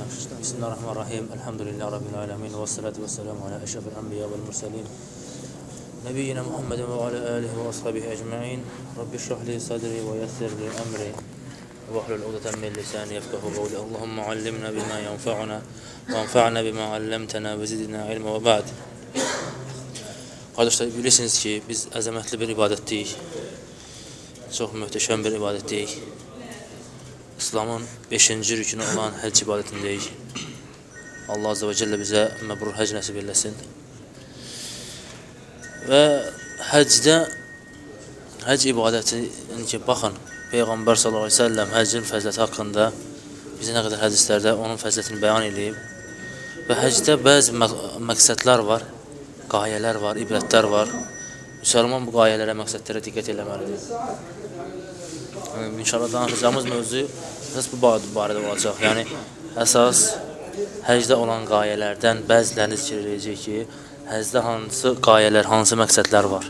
بسم الله الرحمن الرحيم الحمد لله رب العالمين والصلاة والسلام على أشرف الأنبياء والمرسلين نبينا محمد وعلى آله وأصحابه أجمعين رب اشرح لي صدري ويسر لي أمري واحلل عقدة من لساني يفقه قولي اللهم علمنا بما ينفعنا وانفعنا بما علمتنا وزدنا علما وبعد Qardaşlar, bilirsiniz ki, biz əzəmətli bir ibadətdəyik. Çox möhtəşəm bir ibadətdəyik. İslamın 5-ci rükünü olan həcc ibadətindəyik. Allah Azə və Cəllə bizə məbrur həcc nəsib eləsin. Və həcdə, həcc ibadəti, yəni ki, baxın, Peyğəmbər s.ə.v həccin fəziləti haqqında bizə nə qədər hədislərdə onun fəzilətini bəyan edib. Və həcdə bəzi məq məqsədlər var, qayələr var, ibrətlər var. Müsəlman bu qayələrə, məqsədlərə diqqət eləməlidir. İnşallah danışacağımız mövzu əsas bu barədə olacaq. Yəni, əsas həcdə olan qayələrdən bəzilərini zikr edəcək ki, həcdə hansı qayələr, hansı məqsədlər var.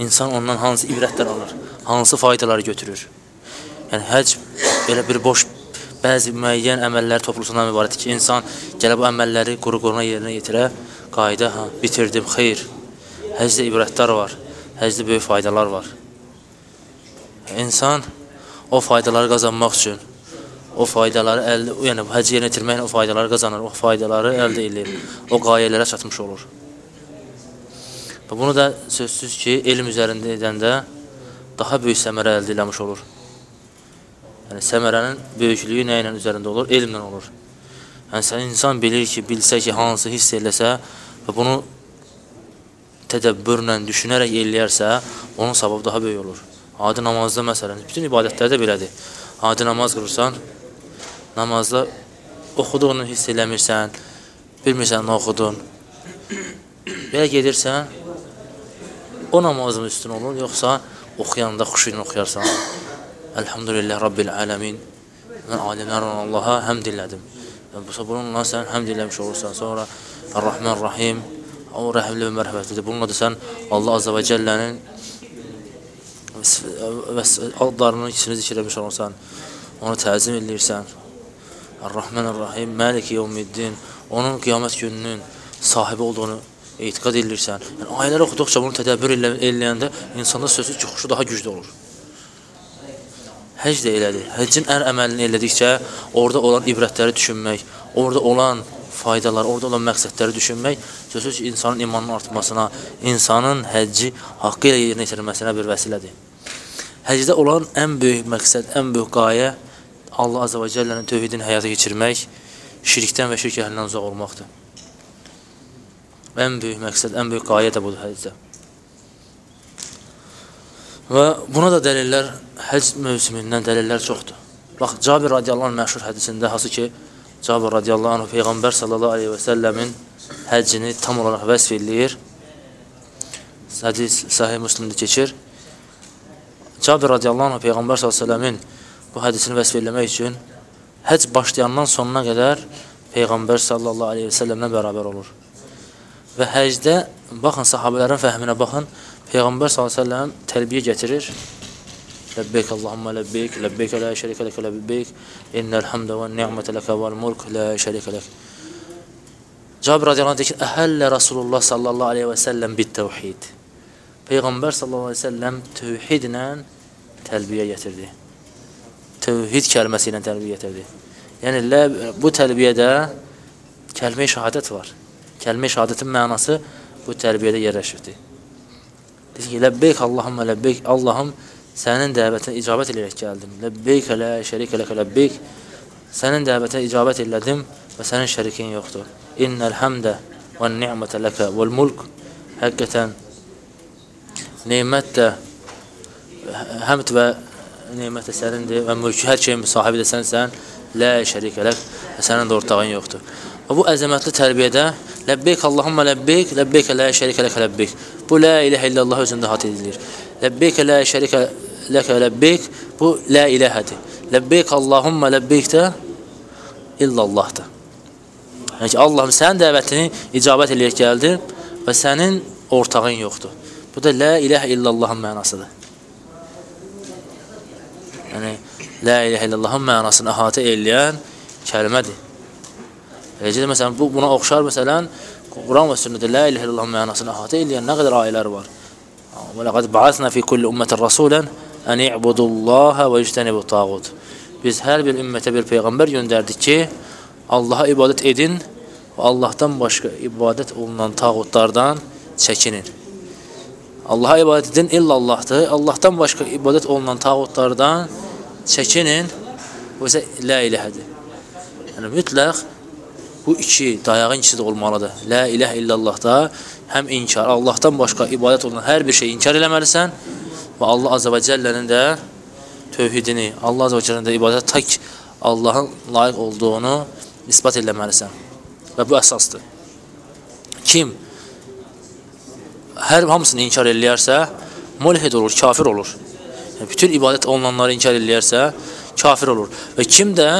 İnsan ondan hansı ibrətlər alır, hansı faydaları götürür. Yəni, həc belə bir boş bəzi müəyyən əməllər toplusundan ibarətdir ki, insan gələ bu əməlləri quru-quruna yerinə yetirə, qayda, ha, bitirdim, xeyr. Həcdə ibrətlər var, həcdə böyük faydalar var. İnsan o faydaları qazanmaq üçün, o faydaları əldə, yəni həcc yerinə yetirməklə o faydaları qazanır, o faydaları əldə edir, o qayələrə çatmış olur. Və bunu da sözsüz ki, elm üzərində edəndə daha böyük səmərə əldə eləmiş olur. Yəni, səmərənin böyüklüyü nə ilə üzərində olur? Elmlə olur. Yəni, sən insan bilir ki, bilsə ki, hansı hiss eləsə və bunu tədəbbürlə, düşünərək eləyərsə, onun savabı daha böyük olur. Adi namazda məsələn, bütün ibadətlərdə belədir. Adi namaz qırırsan, namazda oxuduğunu hiss eləmirsən, bilmirsən nə oxudun. Belə gedirsən, o namazın üstün olur, yoxsa oxuyanda xuşu ilə oxuyarsan. Elhamdülillah Rabbil aləmin. Mən alimlərlə Allaha həmd elədim. Bununla sən həmd eləmiş olursan. Sonra Ar-Rahman Rahim, o rəhimli və mərhəmətlidir. Bununla da sən Allah Azza və Cəllənin adlarının ikisini zikr etmiş olursan, onu təzim edirsən. Ar-Rahman Ar-Rahim, Məlik Yevmiddin, onun qiyamət gününün sahibi olduğunu etiqad edirsən. Yəni, ayələri oxuduqca bunu tədəbbür eləyəndə insanda sözsüz ki, xuşu daha güclü olur. Həcc də elədir. Həccin ən əməlini elədikcə orada olan ibrətləri düşünmək, orada olan faydalar, orada olan məqsədləri düşünmək sözsüz ki, insanın imanının artmasına, insanın həcci haqqı ilə yerinə yetirilməsinə bir vəsilədir. Həcdə olan ən böyük məqsəd, ən böyük qayə Allah Azə və Cəllənin tövhidini həyata keçirmək, şirkdən və şirk əhlindən uzaq olmaqdır. Ən böyük məqsəd, ən böyük qayə də budur həcdə. Və buna da dəlillər, həcc mövsümündən dəlillər çoxdur. Bax, Cabir radiyallahu anh məşhur hədisində, hansı ki, Cabir radiyallahu anh Peyğəmbər sallallahu aleyhi və səlləmin həccini tam olaraq vəsf eləyir. Hədis sahih müslimdə keçir. Cabir radiyallahu anh Peyğəmbər sallallahu aleyhi və səlləmin bu hədisini vəsf eləmək üçün həcc başlayandan sonuna qədər Peyğəmbər sallallahu aleyhi və səlləmlə bərabər olur. Və həcdə, baxın, sahabələrin fəhminə baxın, Peyğəmbər s.ə.v təlbiyə gətirir. Ləbbeyk Allahumma ləbbeyk, ləbbeyk lə şərikə ləkə ləbbeyk, innəl həmdə və ni'mətə ləkə vəl mulk lə şərikə lək. Cabir radiyallahu deyir ki, əhəllə Rasulullah sallallahu aleyhi və səlləm bit təvhid. Peyğəmbər sallallahu aleyhi və səlləm tövhidlə təlbiyə gətirdi. Tövhid kəlməsi ilə təlbiyə gətirdi. Yəni, lə, bu təlbiyədə kəlmə-i şəhadət var. Kəlmə-i şəhadətin mənası bu tərbiyədə yerləşirdi. Dedi ki, ləbbeyk Allahumma ləbbeyk, Allahım sənin dəvətinə icabət eləyərək gəldim. Ləbbeyk lə şərikə ləkə ləbbeyk, sənin dəvətinə icabət elədim və sənin şərikin yoxdur. İnnəl həmdə və ni'mətə ləkə vəl mulk, həqiqətən neymət də, həmd və neymət də sənindir və mülkü hər şeyin sahibi də sənsən, lə şərikə lək və sənin də ortağın yoxdur. Və bu əzəmətli tərbiyədə Ləbbeyk Allahumma ləbbeyk, ləbbeyk lə şərikə ləkə ləbbeyk. Bu lə iləhə illallah özündə hat edilir. Ləbbeyk lə şərikə ləkə ləbbeyk, bu lə iləhədir. Ləbbeyk Allahumma ləbbeyk də illallahdır. Yəni ki, Allahım sənin dəvətini icabət eləyək gəldi və sənin ortağın yoxdur. Bu da lə iləhə illallahın mənasıdır. Yəni, lə iləhə illallahın mənasını əhatə eləyən kəlmədir. Eləcə də məsələn bu buna oxşar məsələn Quran və sünnədə la ilahe illallah mənasını əhatə edən nə qədər ayələr var. Və laqad ba'athna fi kulli ummatin rasulan an i'budullaha və ijtanibu tağut. Biz hər bir ümmətə bir peyğəmbər göndərdik ki, Allaha ibadət edin və Allahdan başqa ibadət olunan tağutlardan çəkinin. Allaha ibadət edin illallahdır. Allahdan başqa ibadət olunan tağutlardan çəkinin. Bu isə la ilahədir. Yəni mütləq bu iki dayağın ikisi də olmalıdır. La ilahe illallahda həm inkar, Allahdan başqa ibadət olunan hər bir şeyi inkar eləməlisən və Allah azza və cəllənin də tövhidini, Allah azza və cəllənin də ibadət tək Allahın layiq olduğunu isbat eləməlisən. Və bu əsasdır. Kim hər hamısını inkar eləyərsə, mulhid olur, kafir olur. Yəni, bütün ibadət olunanları inkar eləyərsə, kafir olur. Və kim də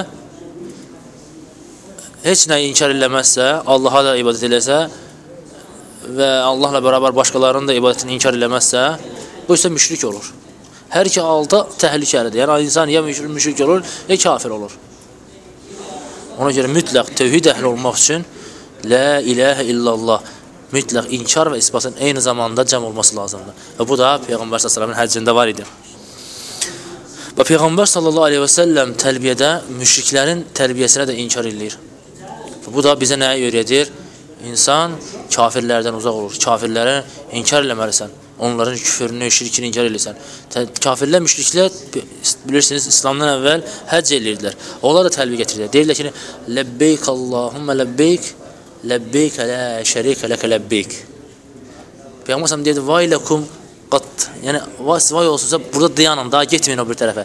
heç nəyi inkar eləməzsə, Allaha da ibadət eləsə və Allahla bərabər başqalarının da ibadətini inkar eləməzsə, bu isə müşrik olur. Hər iki halda təhlükəlidir. Yəni insan ya müşrik olur, ya kafir olur. Ona görə mütləq tövhid əhli olmaq üçün la ilahə illallah mütləq inkar və isbatın eyni zamanda cəm olması lazımdır. Və bu da Peyğəmbər sallallahu həccində var idi. Və Peyğəmbər sallallahu əleyhi və səlləm tərbiyədə müşriklərin tərbiyəsinə də inkar eləyir. Bu da bizə nəyə öyrədir? İnsan kafirlərdən uzaq olur. Kafirlərə inkar eləməlisən. Onların küfrünü, şirkini inkar edirsən. Kafirlər, müşriklər bilirsiniz İslamdan əvvəl həcc eləyirdilər. Onlar da təlbiyyə gətirirlər. Deyirlər ki, "Ləbbeyk Allahumma ləbbeyk, ləbbeyk la şərikə ləkə ləbbeyk." Peyğəmbər sallallahu deyirdi: "Vay lakum qat." Yəni vay olsunsa burada dayanın, daha getməyin o bir tərəfə.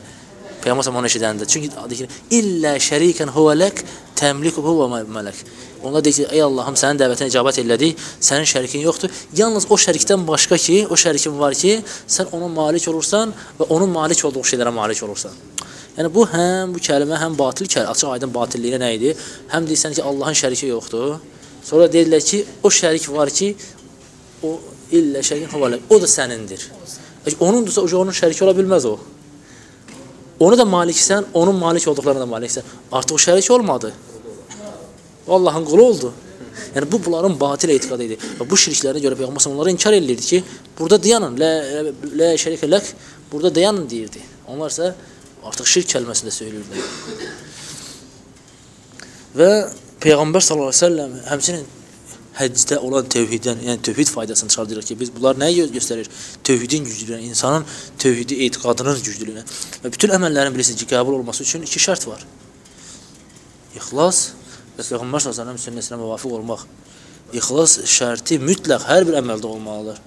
Peyğəmbər onu eşidəndə. Çünki deyir "İllə şərikan huwa lak təmlikuhu və mələk." Onlar deyir ki, ey Allahım, sənin dəvətinə icabət elədik, sənin şərikin yoxdur. Yalnız o şərikdən başqa ki, o şərikin var ki, sən ona malik olursan və onun malik olduğu şeylərə malik olursan. Yəni bu həm bu kəlmə həm batil kəlmə, açıq aydın batilliyinə nə idi? Həm deyirsən ki, Allahın şəriki yoxdur. Sonra deyirlər ki, o şərik var ki, o illə şərikin huvalə, o da sənindir. Onundursa onun şəriki ola bilməz o. Onu da maliksən, onun malik olduqlarına da maliksən. Artıq o şərik olmadı. O Allahın qulu oldu. Yəni bu bunların batil etiqadı idi. Və bu şirklərə görə Peyğəmbər onlara inkar eləyirdi ki, burada dayanın, la la şərikə lək, burada dayanın deyirdi. Onlar isə artıq şirk kəlməsini də söyləyirdilər. Və Peyğəmbər sallallahu əleyhi və səlləm həmçinin həccdə olan tövhiddən, yəni tövhid faydasını çıxardırıq ki, biz bunlar nəyi göstərir? Tövhidin güclülüyünə, insanın tövhidi etiqadının güclülüyünə. Və bütün əməllərin bilirsiniz ki, qəbul olması üçün iki şərt var. İxlas və Peyğəmbər sallallahu əleyhi sünnəsinə müvafiq olmaq. İxlas şərti mütləq hər bir əməldə olmalıdır.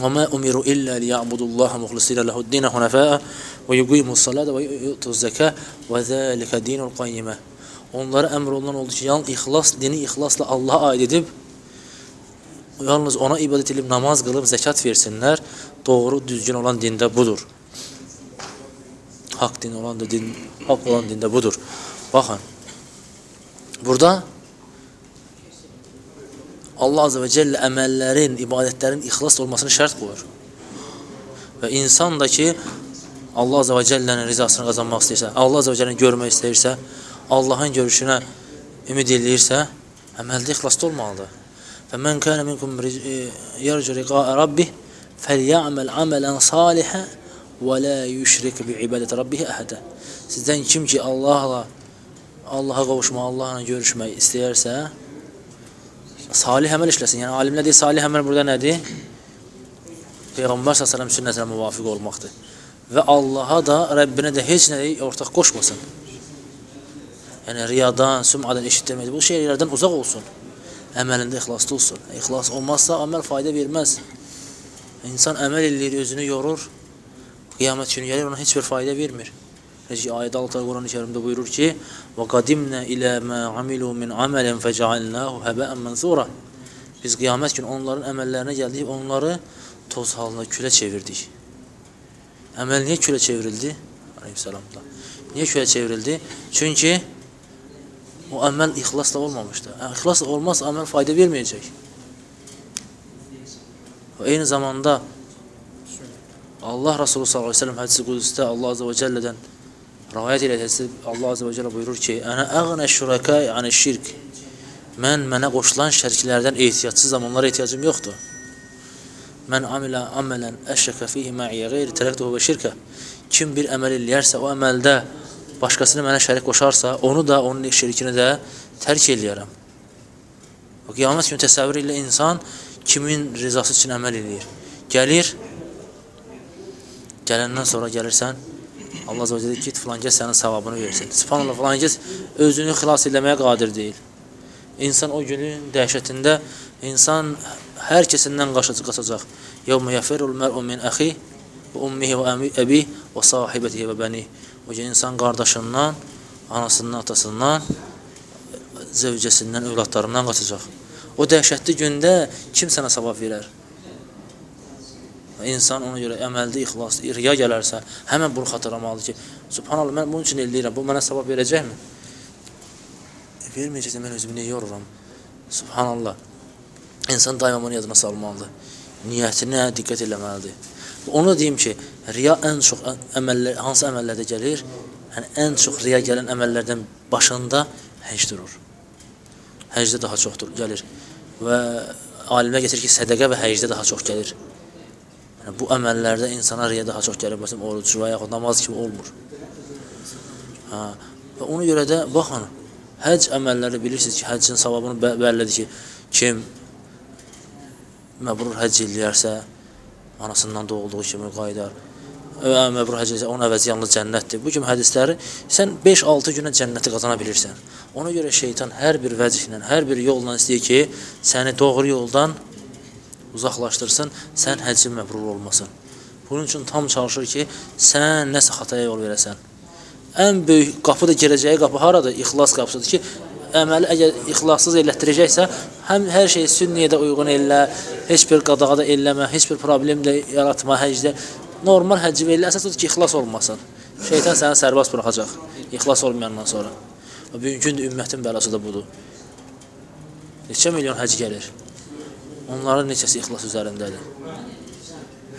Və mə umiru illə liya'budullaha muxlisina lehu'd-din hunafa'a və yuqimus-salata və yu'tuz-zəkə və zəlikə dinul qayyimə. Onlara əmr olunan oldu ki, yalnız ixlas, dini ixlasla Allaha aid edib, yalnız ona ibadət edib, namaz qılıb, zəkat versinlər. Doğru, düzgün olan dində budur. Haqq din olan da din, haqq olan dində budur. Baxın, burada Allah Azə və Cəllə əməllərin, ibadətlərin ixlas olmasını şərt qoyur. Və insan da ki, Allah Azə və Cəllənin rizasını qazanmaq istəyirsə, Allah Azə və Cəlləni görmək istəyirsə, Allahın görüşünə ümid eləyirsə, əməldə ixlaslı olmalıdır. Fəmən kənə minkum yercu riqaə rabbih fəlyə'məl əmələn salihə və lə yüşrik bi ibadət rabbih əhədə. Sizdən kim ki Allahla Allaha qovuşmaq, Allahla görüşmək istəyərsə, salih əməl işləsin. Yəni alimlər deyir, salih əməl burada nədir? Peyğəmbər sallallahu əleyhi sünnətinə müvafiq olmaqdır. Və Allaha da, Rəbbinə də heç nəyi ortaq qoşmasın. Yəni riyadan, sümadan eşitdirmək, bu şeylərdən uzaq olsun. Əməlində ixlaslı olsun. İxlas olmazsa əməl fayda verməz. İnsan əməl eləyir, özünü yorur. Qiyamət günü gəlir, ona heç bir fayda vermir. Necə ayədə altı Quran-ı Kərimdə buyurur ki: "Və qadimna ilə ma amilu min amalin feca'alnahu haba'an mansura." Biz qiyamət günü onların əməllərinə gəldik, onları toz halına külə çevirdik. Əməl niyə külə çevrildi? Əleyhissalam. Niyə külə çevrildi? Çünki o əməl ixlasla olmamışdı. İxlasla olmaz, əməl fayda verməyəcək. Və eyni zamanda Allah Resulü sallallahu əleyhi və səlləm hədisi qudusda Allah azza və cəllədən Rivayət elədisə Allah Azza və Cəllə buyurur ki: "Ənə əğnə şuraka ani şirk." Mən mənə qoşulan şəriklərdən ehtiyacsızam, onlara ehtiyacım yoxdur. Mən amilə aməlan əşrəkə fihi mə'iyyə qeyri tərəktuhu və şirkə. Kim bir əməl eləyərsə, o əməldə başqasını mənə şərik qoşarsa, onu da, onun şirkini də tərk eləyərəm. O qiyamət günü təsəvvür ilə insan kimin rizası üçün əməl eləyir. Gəlir, gələndən sonra gəlirsən, Allah və Celle git filan kəs sənin savabını versin. Subhanallah filan kəs özünü xilas etməyə qadir deyil. İnsan o günün dəhşətində insan hər kəsindən qaçacaq. Yevmə yəfirul mər'u min əxi və ummihi və əbi və sahibətihi və bəni. O gün insan qardaşından, anasından, atasından, zövcəsindən, övladlarından qaçacaq. O dəhşətli gündə kim sənə savab verər? İnsan ona görə əməldə ixlas, riya gələrsə, həmən bunu xatırlamalıdır ki, subhanallah, mən bunun üçün eləyirəm, bu mənə savab verəcəkmi? E, verməyəcəksə, mən özümü niyə yoruram? Subhanallah. İnsan daima bunu yadına salmalıdır. Niyyətinə diqqət eləməlidir. Onu deyim ki, riya ən çox əməllər, hansı əməllərdə gəlir? Yəni, ən çox riya gələn əməllərdən başında həcc durur. Həcdə daha çoxdur, gəlir. Və alimlər getirir ki, sədəqə və həcdə daha çox gəlir. Yəni, bu əməllərdə insana riya daha çox gəlir. Məsələn, oruc və yaxud namaz kimi olmur. Hə, və ona görə də, baxın, həc əməlləri bilirsiniz ki, həccin savabını bə bəllidir ki, kim məbrur həcc eləyərsə, anasından doğulduğu kimi qaydar. Məbrur həcc eləyərsə, onun əvəzi yalnız cənnətdir. Bu kimi hədisləri sən 5-6 günə cənnəti qazana bilirsən. Ona görə şeytan hər bir vəcihlə, hər bir yolla istəyir ki, səni doğru yoldan uzaqlaşdırsın, sən həccin məbrur olmasın. Bunun üçün tam çalışır ki, sən nəsə xataya yol verəsən. Ən böyük qapı da girəcəyi qapı haradır? İxlas qapısıdır ki, əməli əgər ixlassız elətdirəcəksə, həm hər şey sünniyə də uyğun elə, heç bir qadağa da eləmə, heç bir problem də yaratma həcdə. Normal həcc elə əsas odur ki, ixlas olmasın. Şeytan səni sərbəst buraxacaq. İxlas olmayandan sonra. Və bugünkü ümmətin bəlası da budur. Neçə milyon həcc gəlir? Onların neçəsi ixlas üzərindədir.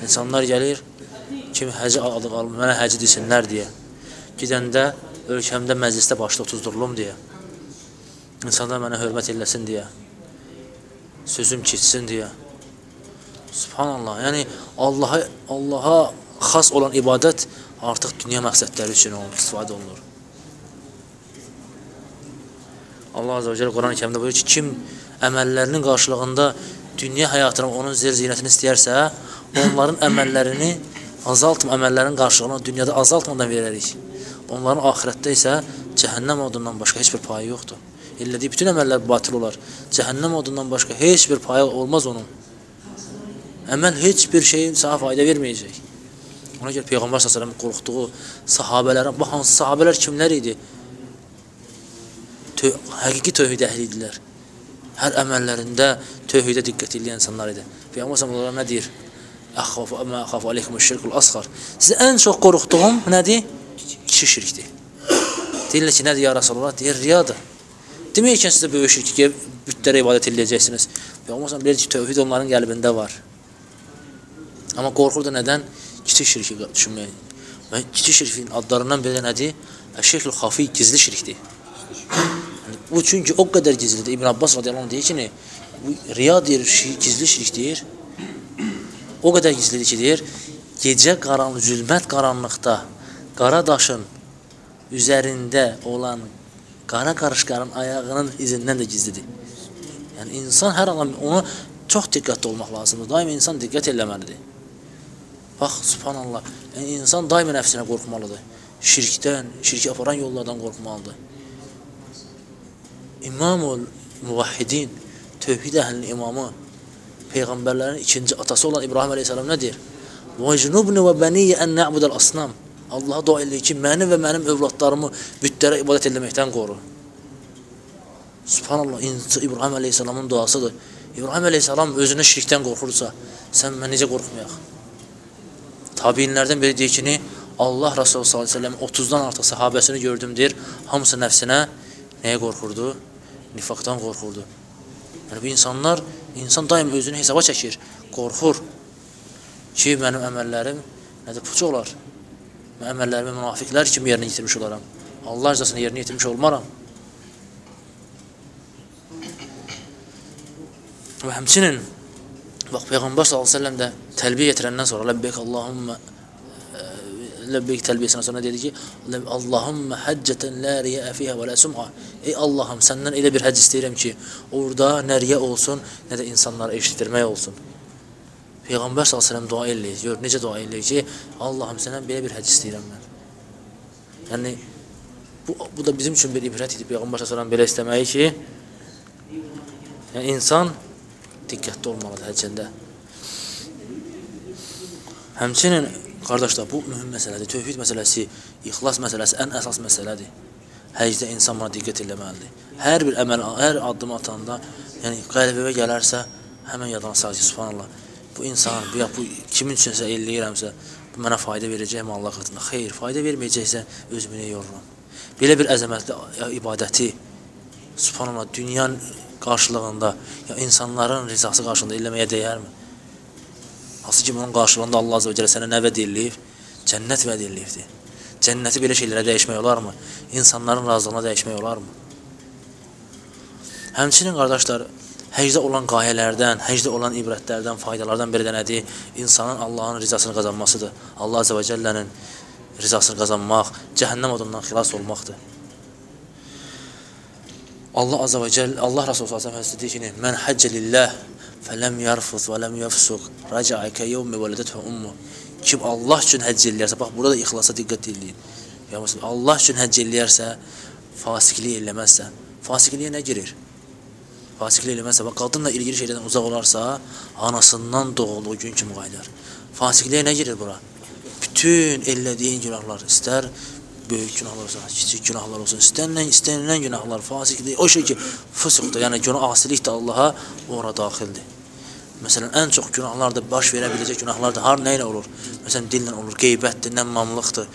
İnsanlar gəlir, kimi həci alıb alıb, mənə həci desinlər deyə. Gedəndə ölkəmdə məclisdə başda otuzdurulum deyə. İnsanlar mənə hörmət eləsin deyə. Sözüm keçsin deyə. Subhanallah. Yəni Allaha Allaha xas olan ibadət artıq dünya məqsədləri üçün olunur, istifadə olunur. Allah və Celle Quran-ı Kərimdə buyurur ki, kim əməllərinin qarşılığında dünya həyatını, onun zir zinətini istəyərsə, onların əməllərini azaltma, əməllərin qarşılığını dünyada azaltmadan verərik. Onların axirətdə isə cəhənnəm odundan başqa heç bir payı yoxdur. Elədiyi bütün əməllər batil olar. Cəhənnəm odundan başqa heç bir payı olmaz onun. Əməl heç bir şeyin sənə fayda verməyəcək. Ona görə Peyğəmbər s.ə.v qorxduğu sahabələrə, bax hansı sahabələr kimlər idi? Tö həqiqi tövhid əhli idilər hər əməllərində tövhidə diqqət edən insanlar idi. Peyğəmbər onlara nə deyir? Əxafu əmə əxafu aleykum şirkul asğar. Sizə ən çox qorxduğum nədir? Kiçik şirkdir. Deyirlər ki, nədir ya Rasulullah? Deyir, riyadır. Deməyəkən sizə böyük şirki bütlərə ibadət edəcəksiniz. Peyğəmbər bilir ki, tövhid onların qəlbində var. Amma qorxur da nədən? Kiçik şirki düşünmək. Və kiçik şirkin adlarından biri nədir? Əşirkül xafi, gizli şirkdir. Bu çünki o qədər gizlidir. İbn Abbas radiyallahu anh deyir ki, bu riya deyir, şir, gizli şirk deyir. O qədər gizlidir ki, deyir, gecə qaranlıq, zülmət qaranlıqda qara daşın üzərində olan qara qarışqarın ayağının izindən də gizlidir. Yəni insan hər an onu çox diqqətli olmaq lazımdır. Daim insan diqqət eləməlidir. Bax, subhanallah, yəni insan daim nəfsinə qorxmalıdır. Şirkdən, şirki aparan yollardan qorxmalıdır. İmamul Muvahhidin, tövhid əhlinin imamı, peyğəmbərlərin ikinci atası olan İbrahim əleyhissalam nə deyir? "Vəcnubni və bəniyyə an na'budal asnam." Allaha dua eləyir ki, məni və mənim övladlarımı bütlərə ibadət etməkdən qoru. Subhanallah, İbrahim əleyhissalamın duasıdır. İbrahim əleyhissalam özünə şirkdən qorxursa, sən mən necə qorxmayaq? Tabiinlərdən biri deyir ki, Allah Resulü sallallahu əleyhi və səlləm 30-dan artıq səhabəsini gördüm deyir, hamısı nəfsinə nəyə qorxurdu? nifaqdan qorxurdu. Yəni bu insanlar, insan daim özünü hesaba çəkir, qorxur ki, mənim əməllərim nədir, puç olar. Mən əməllərimi münafiqlər kimi yerinə yetirmiş olaram. Allah rızasını yerinə yetirmiş olmaram. Və həmçinin bax Peyğəmbər sallallahu də təlbiyə yetirəndən sonra Ləbbeyk Allahumma e, Ləbbeyk təlbiyəsindən sonra dedi ki, Allahumma həccətən la riya fiha və la sum'a. Ey Allahım, səndən elə bir həcc istəyirəm ki, orada nə riya olsun, nə də insanları eşitdirmək olsun. Peyğəmbər sallallahu dua eləyir. Gör necə dua eləyir ki, Allahım səndən belə bir həcc istəyirəm mən. Yəni bu bu da bizim üçün bir ibrət idi Peyğəmbər sallallahu belə istəməyi ki, yəni insan diqqətli olmalıdır həccində. Həmçinin qardaşlar bu mühüm məsələdir. Tövhid məsələsi, ixlas məsələsi ən əsas məsələdir. Həcdə insan buna diqqət etməlidir. Hər bir əməl, hər addım atanda, yəni qəlbimə gələrsə, həmin yadına ki, subhanallah. Bu insan, bu ya bu kimin üçünsə eləyirəmsə, bu mənə fayda verəcəkmi Allah qatında? Xeyr, fayda verməyəcəksə özümü yoruram? Belə bir əzəmətli ibadəti subhanallah dünyanın qarşılığında ya insanların rizası qarşılığında eləməyə dəyərmi? Hansı ki, bunun qarşılığında Allah Azə və Cələ sənə nə vəd edilib? Cənnət vəd edilibdir. Cənnəti belə şeylərə dəyişmək olarmı? İnsanların razılığına dəyişmək olarmı? Həmçinin qardaşlar, həcdə olan qayələrdən, həcdə olan ibrətlərdən, faydalardan biri də nədir? İnsanın Allahın rizasını qazanmasıdır. Allah Azə və Cəllənin rizasını qazanmaq, cəhənnəm odundan xilas olmaqdır. Allah azza və cəll Allah Rasulü sallallahu əleyhi və səlləm deyir ki, "Mən həcc lillah fələm yarfuz və ləm yafsuq, raca'a ka yawmi waladatuhu ummu." Kim Allah üçün həcc eləyərsə, bax burada ixlasa diqqət edin. Ya məsələn, Allah üçün həcc eləyərsə, fasiqlik eləməzsə, fasiqliyə nə girir? Fasiqlik eləməzsə, bax qadınla ilgili şeylərdən uzaq olarsa, anasından doğulduğu gün kimi qayıdar. Fasiqliyə nə girir bura? Bütün elədiyin günahlar istər böyük günahlar olsun, kiçik günahlar olsun, istənilən, istənilən günahlar, fasiqlik, o şey ki, fısıqdır, yəni günah asilik də Allaha ora daxildir. Məsələn, ən çox günahlar da baş verə biləcək günahlar da har nə ilə olur? Məsələn, dillə olur, qeybətdir, nəmmamlıqdır,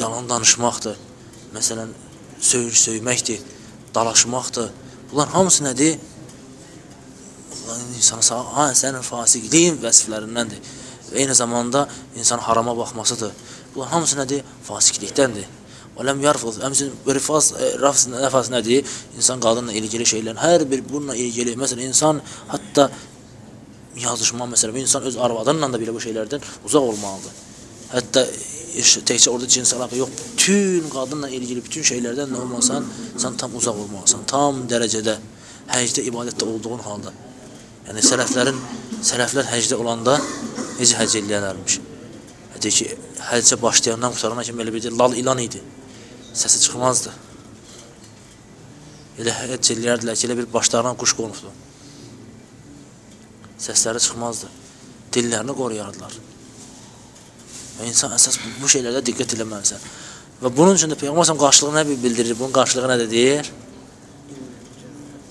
yalan danışmaqdır, məsələn, söyür söyməkdir, dalaşmaqdır. Bunlar hamısı nədir? İnsanı sağ, ha, sənin fasiqliyin vəsiflərindəndir. Və eyni zamanda insan harama baxmasıdır. Bunlar hamısı nədir? Fasiqlikdəndir. Və ləm yarfuz, əmsin rifas, rafs nəfas nədir? İnsan qadınla ilgili şeylərin hər bir bununla ilgili, məsələn, insan hətta yazışma məsələn, insan öz arvadınla da belə bu şeylərdən uzaq olmalıdır. Hətta təkcə orada cins əlaqə yox, bütün qadınla ilgili bütün şeylərdən nə olmasan, sən tam uzaq olmalısan, tam dərəcədə həcdə ibadətdə olduğun halda. Yəni sələflərin sələflər həcdə olanda necə həcc eləyərlərmiş? Deyir ki, həccə başlayandan qutarana kimi elə bir lal ilan idi. Səsi çıxmazdı. Elə həcc eləyərdilər ki, elə bir başlarına quş qonubdu. Səsləri çıxmazdı. Dillərini qoruyardılar. Və insan əsas bu şeylərdə diqqət eləməlisən. Və bunun üçün də Peyğəmbər qarşılığı nə bildirir? Bunun qarşılığı nədir deyir?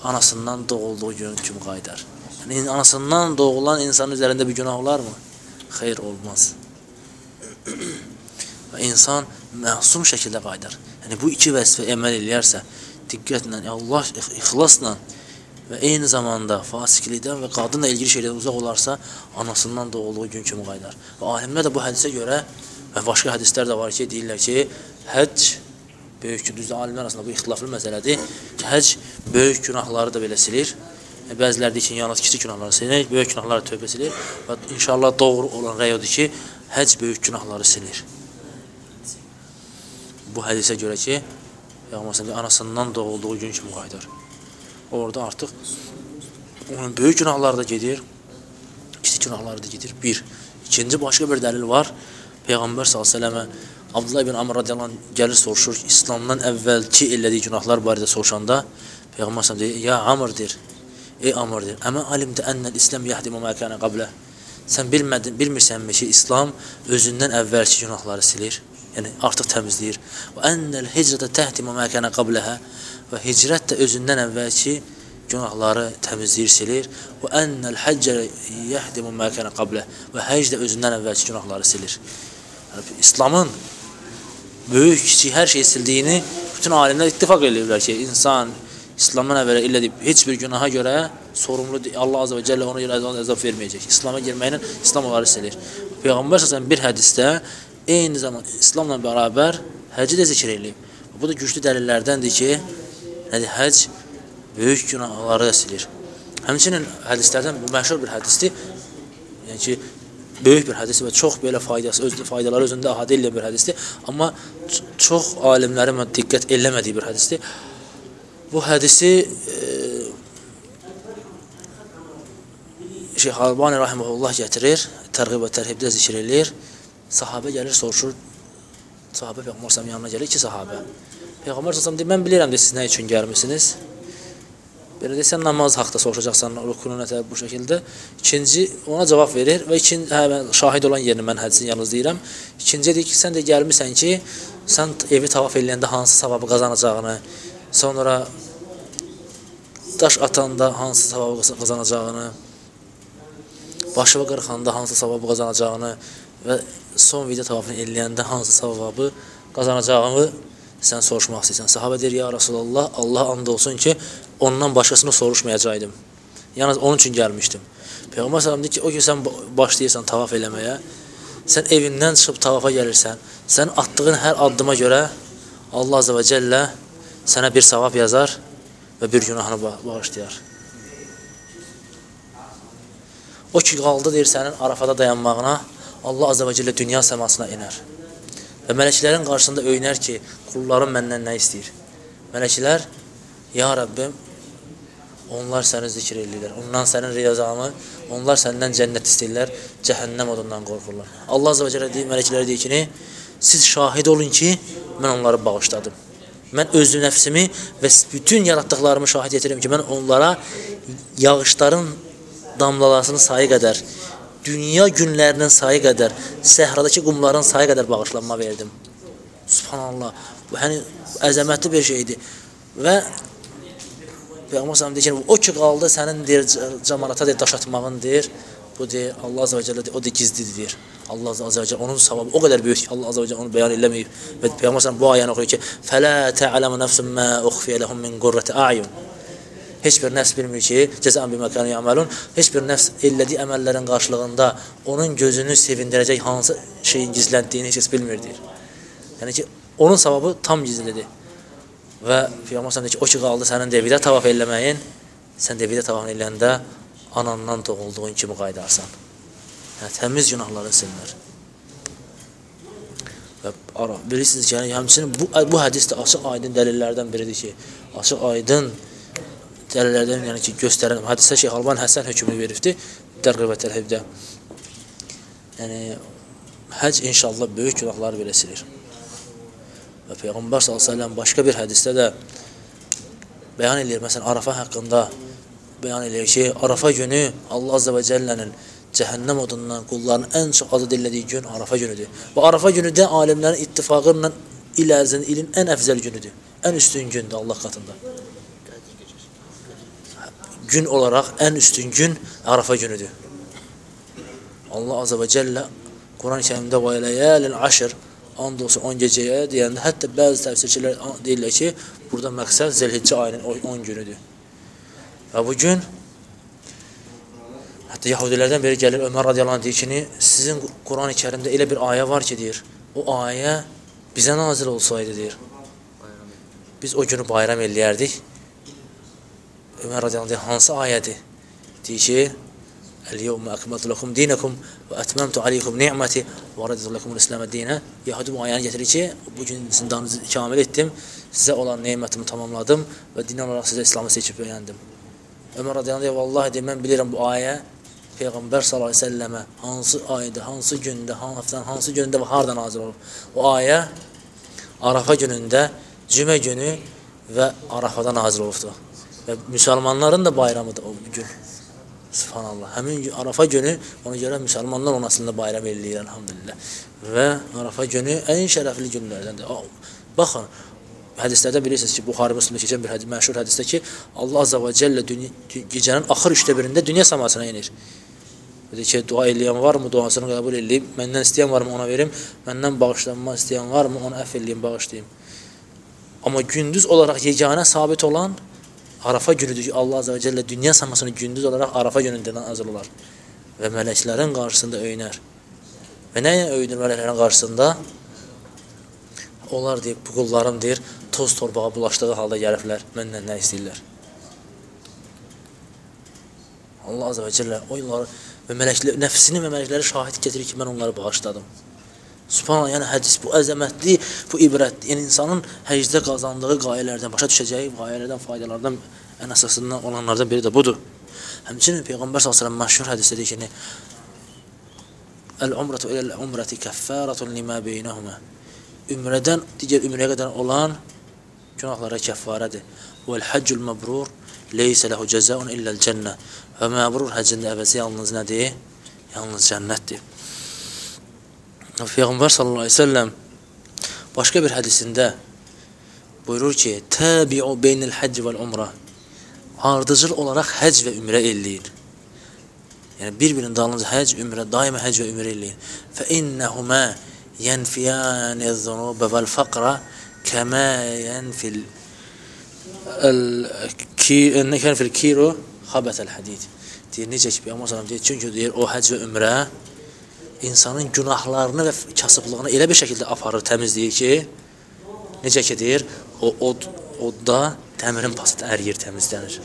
Anasından doğulduğu gün kimi qayıdar. Yəni anasından doğulan insanın üzərində bir günah olarmı? Xeyr olmaz insan məsum şəkildə qayıdar. Yəni bu iki vəzifə əməl eləyərsə, diqqətlə, Allah ixlasla və eyni zamanda fasiqlikdən və qadınla ilgili şeylərdən uzaq olarsa, anasından doğulduğu gün kimi qayıdar. Və alimlər də bu hədisə görə və başqa hədislər də var ki, deyirlər ki, həcc böyük düzdür, alimlər arasında bu ixtilaflı məsələdir ki, həcc böyük günahları da belə silir. E, bəziləri deyir ki, yalnız kiçik günahları silir, böyük günahları tövbə silir və inşallah doğru olan rəy odur ki, həc böyük günahları silir. Bu hədisə görə ki, Peyğəmbər anasından doğulduğu gün kimi qayıdar. Orada artıq onun böyük günahları da gedir, kiçik günahları da gedir. Bir. İkinci başqa bir dəlil var. Peyğəmbər s.ə.və Abdullah ibn Amr radiyallahu anh gəlir soruşur, İslamdan əvvəlki elədiyi günahlar barədə soruşanda Peyğəmbər s.ə.v deyir, ya Amrdir, ey Amrdir, əmə alimdə ennəl İslam yəhdimu mə kənə qablə sən bilmədin, bilmirsənmi ki, İslam özündən əvvəlki günahları silir, yəni artıq təmizləyir. Və ennel hicrətə təhtimə mə kənə qabləhə və hicrət də özündən əvvəlki günahları təmizləyir, silir. Və ennel həccə yəhdimu mə kənə qablə və həcc də özündən əvvəlki günahları silir. Yəni, İslamın böyük, kiçik hər şeyi sildiyini bütün alimlər ittifaq edirlər ki, insan İslamdan əvvəl elədib heç bir günaha görə sorumlu Allah azza və cəllə ona görə əzab, verməyəcək. İslam'a girməklə İslam onları silir. Peyğəmbər səsən bir hədisdə eyni zamanda İslamla bərabər həcci də zikr eləyib. Bu da güclü dəlillərdəndir ki, nədir, həcc böyük günahları silir. Həmçinin hədislərdən bu məşhur bir hədisdir. Yəni ki, böyük bir hədis və çox belə faydası, öz faydaları özündə əhatə edən bir hədisdir. Amma çox alimlərin diqqət eləmədiyi bir hədisdir. Bu hədisi e, Şeyx Albani rahimehullah gətirir, Tərğib və Tərhibdə zikr eləyir. Sahabə gəlir, soruşur. Sahabə Peyğəmbər sallallahu yanına gəlir, iki sahabə. Peyğəmbər sallallahu deyir, mən bilirəm də siz nə üçün gəlmisiniz. Belə desən namaz haqqında soruşacaqsan, rükunu nətə bu şəkildə. İkinci ona cavab verir və ikinci hə mən şahid olan yerini mən hədisin yalnız deyirəm. İkinci deyir ki, sən də gəlmisən ki, sən evi tavaf eləyəndə hansı savabı qazanacağını, sonra daş atanda hansı savabı qazanacağını, başıva qırxanda hansı savabı qazanacağını və son video tavafını eləyəndə hansı savabı qazanacağını sən soruşmaq istəyirsən. Sahabə deyir, ya Rasulallah, Allah and olsun ki, ondan başqasını soruşmayacaqdım. Yalnız onun üçün gəlmişdim. Peyğəmbər sallam deyir ki, o gün sən başlayırsan tavaf eləməyə, sən evindən çıxıb tavafa gəlirsən, sən atdığın hər addıma görə Allah Azə və Cəllə sənə bir savab yazar və bir günahını bağışlayar. O ki qaldı deyir sənin Arafada dayanmağına Allah Azə və Cəllə dünya səmasına iner. Və mələklərin qarşısında öyünər ki, qullarım məndən nə istəyir? Mələklər, ya Rəbbim, onlar səni zikr edirlər. Ondan sənin riyazanı, onlar səndən cənnət istəyirlər, cəhənnəm odundan qorxurlar. Allah Azə və Cəllə mələklərə deyir ki, siz şahid olun ki, mən onları bağışladım. Mən özü nəfsimi və bütün yaratdıqlarımı şahid edirəm ki, mən onlara yağışların damlalasının sayı qədər, dünya günlərinin sayı qədər, səhradakı qumların sayı qədər bağışlanma verdim. Subhanallah. Bu yəni əzəmətli bir şeydir. Və Peyğəmbər sallallahu ki, o ki qaldı sənin deyir cəmaata deyir daş atmağın deyir. Bu deyir Allah azza və cəllə deyir, o da gizlidir deyir. Allah azza və cəllə onun savabı o qədər böyük ki, Allah azza və cəllə onu bəyan eləməyib. Və Peyğəmbər sallallahu bu ayəni oxuyur ki, "Fələ ta'lamu nefsun ma ukhfiya lahum min qurrati a'yun." Heç bir nəfs bilmir ki, cəzan bir məkanı yəməlun, heç bir nəfs elədiyi əməllərin qarşılığında onun gözünü sevindirəcək hansı şeyin gizləndiyini heç bilmir deyir. Yəni ki, onun savabı tam gizlidir. Və Peyğəmbər deyir ki, o ki qaldı sənin devidə tavaf eləməyin, sən devidə tavaf eləyəndə anandan doğulduğun kimi qaydarsan. Yəni təmiz günahları silinir. Və ara bilirsiniz ki, yəni həmçinin bu bu hədis də açıq aydın dəlillərdən biridir ki, açıq aydın dəlillərdən yəni ki, göstərən hədisdə Şeyx Alban Həsən hökmünü veribdi Tərğib və Tərhibdə. Yəni həc inşallah böyük günahları belə silir. Və Peyğəmbər sallallahu başqa bir hədisdə də bəyan eləyir, məsələn, Arafa haqqında bəyan eləyir ki, Arafa günü Allah azza və cəllənin cəhənnəm odundan qulların ən çox azad elədiyi gün Arafa günüdür. Və Arafa günü də alimlərin ittifaqı ilə il ərzində ilin ən əfzəl günüdür. Ən üstün gündür Allah katında gün olaraq ən üstün gün Arafa günüdür. Allah Azze və Cəllə Quran-ı Kərimdə və eləyəlin aşır and olsun 10 gecəyə deyəndə hətta bəzi təfsirçilər deyirlər ki, burada məqsəd Zilhiccə ayının 10 günüdür. Və bu gün hətta Yahudilərdən biri gəlir Ömər radiyallahu anh deyir sizin Quran-ı Kərimdə elə bir ayə var ki, deyir, o ayə bizə nazil olsaydı, deyir, biz o günü bayram eləyərdik. Ömər radiyallahu anh hansı ayədir? Deyir ki, Əl-yevmə əkməltu ləkum dinəkum və ətməmtu aleykum ni'məti və raditu ləkumul İslamə dinə. Yahudi bu ayəni gətirir ki, bu gün zindanınızı kamil etdim, sizə olan nemətimi tamamladım və din olaraq sizə İslamı seçib öyrəndim. Ömər radiyallahu anh, vallahi deyir, mən bilirəm bu ayə Peyğəmbər sallallahu əleyhi və səlləmə hansı ayda, hansı gündə, həftənin hansı günündə və harda nazil olub. O ayə Arafa günündə, cümə günü və Arafada nazil olubdur. Və müsəlmanların da bayramıdır o gün. Subhanallah. Həmin Arafa günü ona görə müsəlmanlar onun aslında bayram eləyir elhamdülillah. Və Arafa günü ən şərəfli günlərdəndir. Baxın, hədislərdə bilirsiniz ki, Buxari Müslimdə keçən bir hədis, məşhur hədisdə ki, Allah Azza və Cəllə gecənin axır üçdə birində dünya səmasına enir. Dedi ki, dua eləyən varmı, duasını qəbul eləyim, məndən istəyən varmı, ona verim, məndən bağışlanma istəyən varmı, onu əff eləyim, bağışlayım. Amma gündüz olaraq yeganə sabit olan Arafa günüdür Allah Azze ve Celle dünya samasını gündüz olaraq Arafa günündə nazil olar və mələklərin qarşısında öyünər Və nə ilə öyünür mələklərin qarşısında? Onlar deyib, bu qullarım deyir, toz torbağa bulaşdığı halda gəliblər, məndən nə istəyirlər? Allah Azə və Cəllə onları və mələklər, nəfsini və mələkləri şahid getirir ki, mən onları bağışladım. Subhanallah, yəni hədis bu əzəmətli, bu ibrətli. Yəni insanın həcdə qazandığı qayələrdən, başa düşəcəyi qayələrdən, faydalardan ən əsasından olanlardan biri də budur. Həmçinin Peyğəmbər əleyhi məşhur hədisdə deyir ki, "Əl-umratu iləl-umrati kəffaratun limə beynəhumə." Ümrədən digər ümrəyə qədər olan günahlara kəffarədir. "Vəl-haccul məbrur leysə lehu cəzaun illəl-cənnə." Və məbrur həccində əvəzi yalnız nədir? Yalnız cənnətdir. Peyğəmbər sallallahu əleyhi və səlləm başqa bir hədisində buyurur ki: "Tabi'u beynel həcc vel umrə." Ardıcıl olaraq həcc və ümrə eləyin. Yəni bir-birinin dalınca həcc, ümrə, daima həcc və ümrə eləyin. Fə innəhumə yenfiyaniz-zunub vel-faqra kəma yenfil el-ki, yenfil kiro xabəsəl hədid. Deyir, necə ki, Peyğəmbər sallallahu deyir, çünki deyir, o həcc və ümrə insanın günahlarını və kasıblığını elə bir şəkildə aparır, təmizləyir ki, necə ki deyir, o od, odda dəmirin pası əriyir, təmizlənir.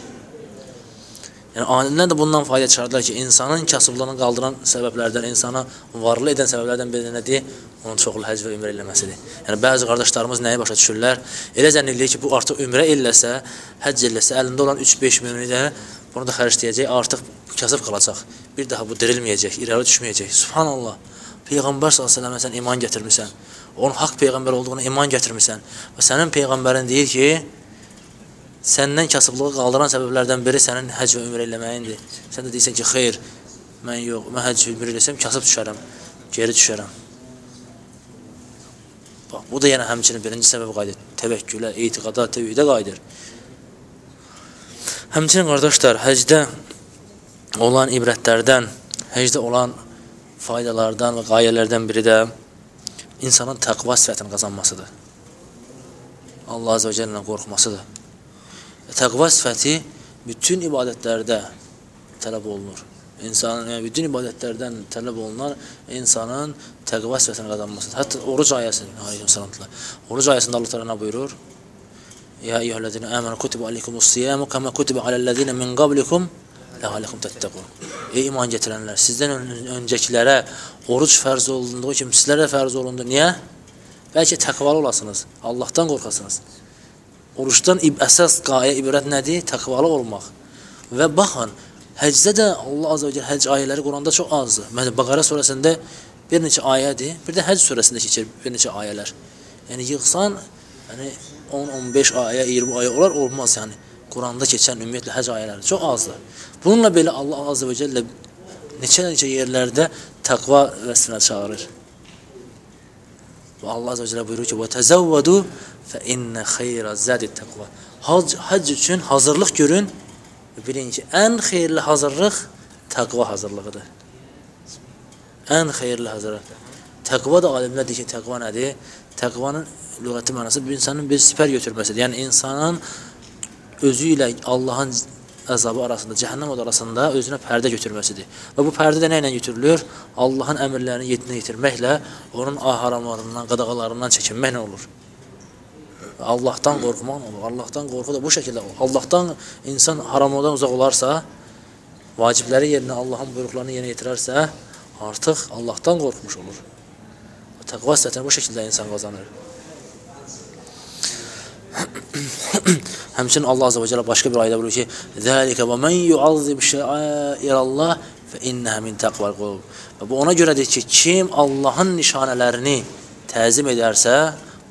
Yəni alimlər də bundan fayda çıxardılar ki, insanın kasıblığını qaldıran səbəblərdən, insana varlı edən səbəblərdən biri nədir? Onun çoxlu həcc və ümrə eləməsidir. Yəni bəzi qardaşlarımız nəyi başa düşürlər? Elə zənn edirlər ki, bu artıq ümrə eləsə, həcc eləsə, əlində olan 3-5 minini də bunu da xərcləyəcək, artıq kasıb qalacaq. Bir daha bu dirilməyəcək, irəli düşməyəcək. Subhanallah. Peyğəmbər sallallahu sən iman gətirmisən. Onun haqq peyğəmbər olduğuna iman gətirmisən və sənin peyğəmbərin deyir ki, səndən kasıblığı qaldıran səbəblərdən biri sənin həcc və ümrə eləməyindir. Sən də deyirsən ki, xeyr, mən yox, mən həcc və ümrə eləsəm kasıb düşərəm, geri düşərəm. Bax, bu da yəni həmçinin birinci səbəb qayıdır. Təvəkkülə, etiqada, təvhidə qayıdır. Həmçinin qardaşlar, həcdə olan ibrətlərdən, həcdə olan faydalardan və qayələrdən biri də insanın təqva sifətini qazanmasıdır. Allah Azə və Cəllə qorxmasıdır. Təqva sifəti bütün ibadətlərdə tələb olunur. İnsanın, yəni bütün ibadətlərdən tələb olunan insanın təqva sifətini qazanmasıdır. Hətta oruc ayəsində, aleyküm Oruc ayəsində Allah təala nə buyurur? Ya eyyuhellezine amenu kutiba aleykumus siyamu kama kutiba alellezine min qablikum la'allakum tattaqun. Ey iman gətirənlər, sizdən ön öncəkilərə oruc fərz olunduğu kimi sizlərə fərz olundu. Niyə? Bəlkə təqvalı olasınız, Allahdan qorxasınız. Oruçdan əsas qayə ibrət nədir? Təqvalı olmaq. Və baxın, həcdə də Allah azza və cəllə həcc ayələri Quranda çox azdır. Məsələn, Bəqərə surəsində bir neçə ayədir, bir də Həcc surəsində keçir bir neçə ayələr. Yəni yığsan, yəni 10-15 ayə, 20 ayə olar, olmaz yəni. Quranda keçən ümumiyyətlə həc ayələri çox azdır. Bununla belə Allah azza və cəllə neçə-neçə yerlərdə təqva vəsfinə çağırır. Və Allah azza və cəllə buyurur ki: "Və təzəvvədu fə innə xeyra zədi təqva." Hac, hac üçün hazırlıq görün. Bilin ki, ən xeyirli hazırlıq təqva hazırlığıdır. Ən xeyirli hazırlıq. Təqva da alimlər deyir ki, təqva nədir? Təqvanın lüğəti mənası bir insanın bir sipər götürməsidir. Yəni insanın özü ilə Allahın əzabı arasında, cəhənnəm odu arasında özünə pərdə götürməsidir. Və bu pərdə də nə ilə götürülür? Allahın əmrlərini yerinə yetirməklə, onun haramlarından, qadağalarından çəkinməklə olur. Allahdan qorxmaq olur. Allahdan qorxu da bu şəkildə olur. Allahdan insan haramlardan uzaq olarsa, vacibləri yerinə Allahın buyruqlarını yerinə yetirərsə, artıq Allahdan qorxmuş olur. Sətini bu şəkildə insan qazanır. Həmçinin Allah Azze və Cəllə başqa bir ayda buyurur ki, Zəlikə və mən yuazzim şəairəllah fə innəhə min təqvəl qulub. Və bu ona görədir ki, kim Allahın nişanələrini təzim edərsə,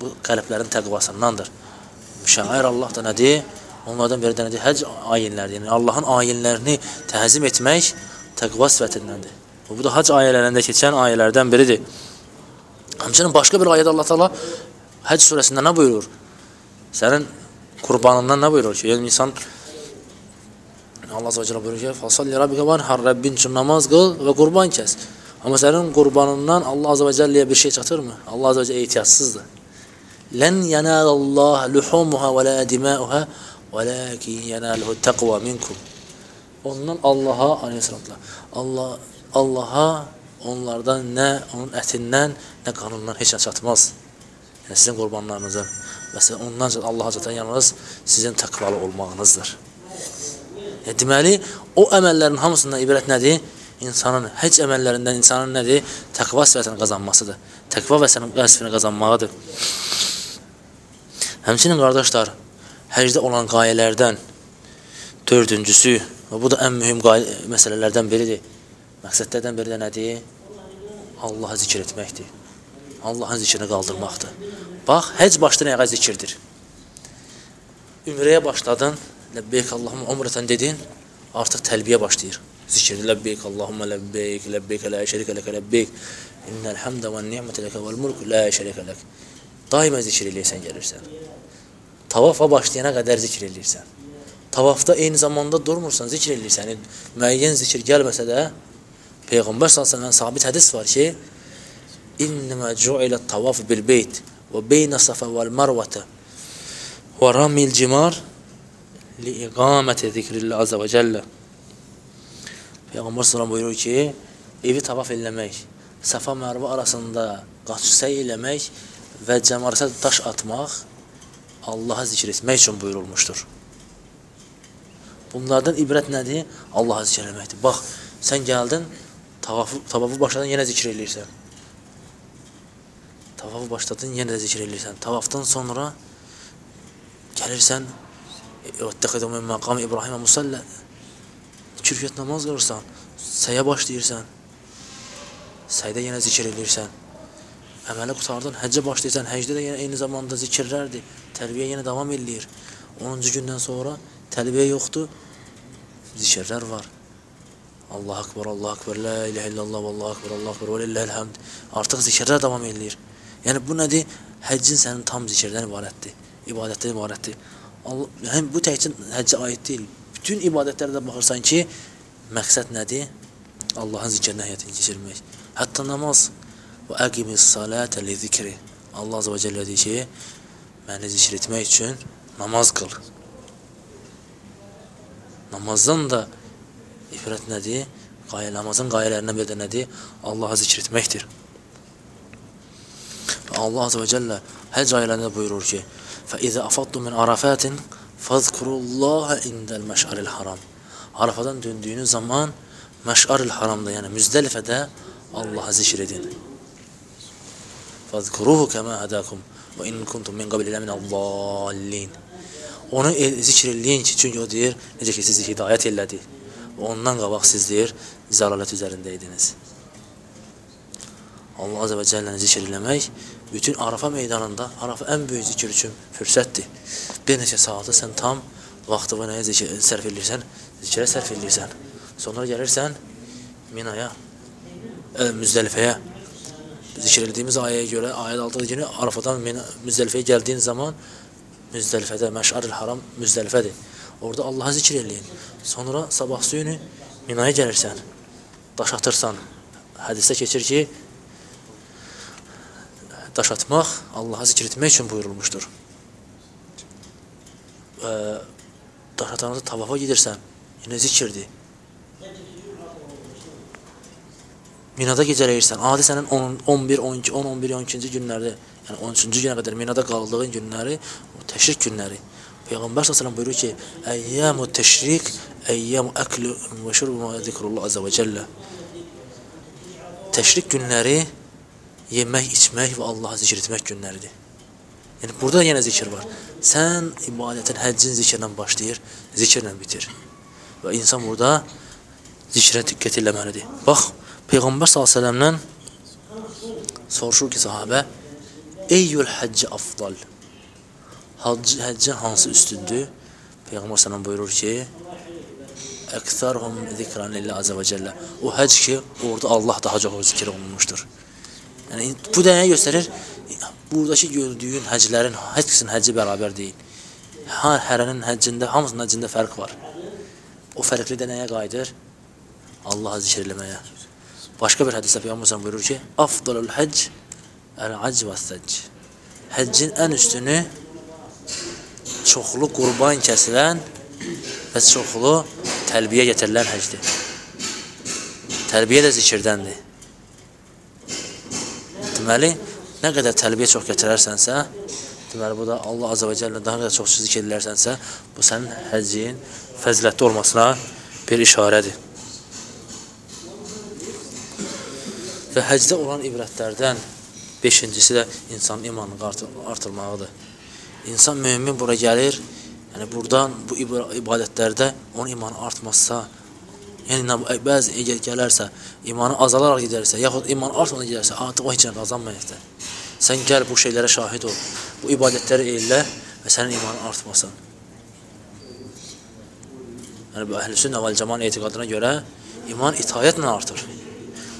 bu qəlblərin təqvasındandır. Şəair Allah da nədir? Onlardan biri də nədir? Həc ayinləridir. Yəni Allahın ayinlərini təzim etmək təqva sifətindəndir. Bu da hac ayələrində keçən ayələrdən biridir. Həmçinin başqa bir ayədə Allah Taala Həc surəsində nə buyurur? Sənin qurbanından nə buyurur ki? Yəni insan Allah Azza və Cəllə buyurur ki: "Fasalli rabbika vanhar" Rəbbin üçün namaz qıl və qurban kəs. Amma sənin qurbanından Allah Azza və Cəlləyə bir şey çatırmı? Allah Cəllə ehtiyacsızdır. Lən yanalallah luhumuha və la dimauha velakin yanaluhu taqva minkum. Ondan Allaha aleyhissalamla Allah Allaha onlardan nə onun ətindən, nə qanundan heç nə çatmaz. Yəni sizin qurbanlarınızın və sizin ondan Allah Hazrətən yalnız sizin təqvalı olmağınızdır. Yəni, deməli, o əməllərin hamısından ibrət nədir? İnsanın heç əməllərindən insanın nədir? Təqva sifətini qazanmasıdır. Təqva və vəsifini qazanmağıdır. Həmçinin qardaşlar, həcdə olan qayələrdən dördüncüsü və bu da ən mühüm məsələlərdən biridir. Məqsədlərdən biri də nədir? Allahı zikr etməkdir. Allahın zikrini qaldırmaqdır. Bax, həc başda nəyə zikirdir? Ümrəyə başladın, Ləbbeyk Allahumma umrətən dedin, artıq təlbiyə başlayır. Zikirdir, Ləbbeyk Allahumma ləbbeyk, ləbbeyk lə şərikə ləkə ləbbeyk, innəl həmdə və ni'mətə ləkə vəl mulk lə şərikə lək. Daimə zikr eləyirsən, gəlirsən. Tavafa başlayana qədər zikr eləyirsən. Tavafda eyni zamanda durmursan, zikr eləyirsən. Yəni, müəyyən zikr gəlməsə də, Peyğəmbər sallallahu sabit hədis var ki, İnnəmə cu'ilə tavaf bil beyt və beynə safa vəl marvətə və ramil cimar li iqaməti zikrillə azə və cəllə. Peyğəmbər sallallahu buyurur ki, evi tavaf eləmək, Safa Mərvə arasında qaçsəy eləmək və cəmarətə daş atmaq Allaha zikr etmək üçün buyurulmuşdur. Bunlardan ibrət nədir? Allaha zikr etməkdir. Bax, sən gəldin, Tavafı, tavafı başladın yenə zikr eləyirsən. Tavafı başladın yenə də zikr eləyirsən. Tavafdan sonra gəlirsən Vəttəxidu min məqam İbrahimə musallə Kürfiyyət namaz qırırsan Səyə başlayırsən Səydə yenə zikr eləyirsən. Əməli qutardın, həccə başlayırsan Həcdə də yenə eyni zamanda zikirlərdir Təlbiyə yenə davam eləyir. 10-cu gündən sonra təlbiyə yoxdur Zikirlər var. Allah akbar, Allah akbar, la ilahe illallah, Allah akbar, Allah akbar, və lilləhəl həmd. Artıq zikirlər davam eləyir. Yəni bu nədir? Həccin sənin tam zikirdən ibarətdir, ibadətdən ibarətdir. Allah, həm bu təkcə həccə aid deyil. Bütün ibadətlərdə baxırsan ki, məqsəd nədir? Allahın zikrinə həyata keçirmək. Hətta namaz və əqimis salətə li zikri. Allah azə və cəllə deyir ki, məni zikr etmək üçün namaz qıl. Namazdan da ibrət nədir? Qayə, namazın qayələrindən biri də nədir? Allahı zikr etməkdir. Allah azə və cəllə həc ayələrində buyurur ki, فإذا أفضتم من عرفات فاذكروا الله عند المشعر الحرام. Arafadan döndüyünüz zaman Məş'ar-ül Haramda, yəni Müzdəlifədə Allah'a zikr edin. Fazkuruhu kəmə hədəkum və in kuntum min qabli minəl-dallin. Onu el, zikr eləyin ki, çünki o deyir, necə ki sizi hidayət elədi. Ondan qabaq siz deyir, zəlalət üzərində idiniz. Allah Azə və Cəlləni zikr eləmək bütün Arafa meydanında, Arafa ən böyük zikr üçün fürsətdir. Bir neçə saatı sən tam vaxtını nəyə zikr, sərf edirsən, zikrə sərf edirsən. Sonra gəlirsən Minaya, ə, Müzdəlifəyə. Zikr etdiyimiz ayəyə görə, ayət 6-da günü Arafadan Müzdəlifəyə gəldiyin zaman Müzdəlifədə, Məş'aril Haram Müzdəlifədir. Orada Allahı zikr eləyin. Sonra sabah günü Minaya gəlirsən, daş atırsan. Hədisdə keçir ki, daş atmaq Allaha zikr etmək üçün buyurulmuşdur. Və daş atanında tavafa gedirsən, yenə zikirdir. Minada gecələyirsən. Adi sənin 10, 11, 12, 10, 11, 12-ci günlərdə, yəni 13-cü günə qədər Minada qaldığın günləri o təşrik günləri. Peyğəmbər sallallahu buyurur ki: "Əyyamu təşrik, əyyamu əkl və şurb və zikrullah azza və cəllə." Təşrik günləri yemək, içmək və Allahı zikr etmək günləridir. Yəni burada yenə zikr var. Sən ibadətin, həccin zikrlə başlayır, zikrlə bitir. Və insan burada zikrə diqqət eləməlidir. Bax, Peyğəmbər s.ə.v-dən soruşur ki, sahabə, Eyyül həcci afdal. Hac, həccin hansı üstündür? Peyğəmbər s.ə.v buyurur ki, Əksərhum zikran lillə azə və cəllə. O həcc ki, orada Allah daha çox zikr olunmuşdur. Yəni bu da nəyə göstərir? Buradakı gördüyün həclərin heç ikisinin həcci bərabər deyil. Hər hərənin həccində, hamısının həccində fərq var. O fərqli də nəyə qayıdır? Allahı zikr eləməyə. Başqa bir hədisdə Peyğəmbər buyurur ki, "Afdalul həcc el-acc və-səcc." Həccin ən üstünü çoxlu qurban kəsilən və çoxlu təlbiyə gətirilən həcdir. Tərbiyə də zikirdəndir. Deməli, nə qədər tərbiyə çox gətirərsənsə, deməli bu da Allah azza və cəllə daha qədər çox zikr edilərsənsə, bu sənin həccin fəzilətli olmasına bir işarədir. Və həcdə olan ibrətlərdən beşincisi də insanın imanını artırmağıdır. İnsan mümin bura gəlir, yəni buradan bu ibadətlərdə onun imanı artmazsa, yəni bəzi əgər gələrsə, imanı azalaraq gedərsə, yaxud iman artmadan gedərsə, artıq o heç nə qazanmayacaqdır. Sən gəl bu şeylərə şahid ol. Bu ibadətləri elə və sənin imanın artmasın. Yəni bu əhlüsünnə vəl cəman etiqadına görə iman itayətlə artır.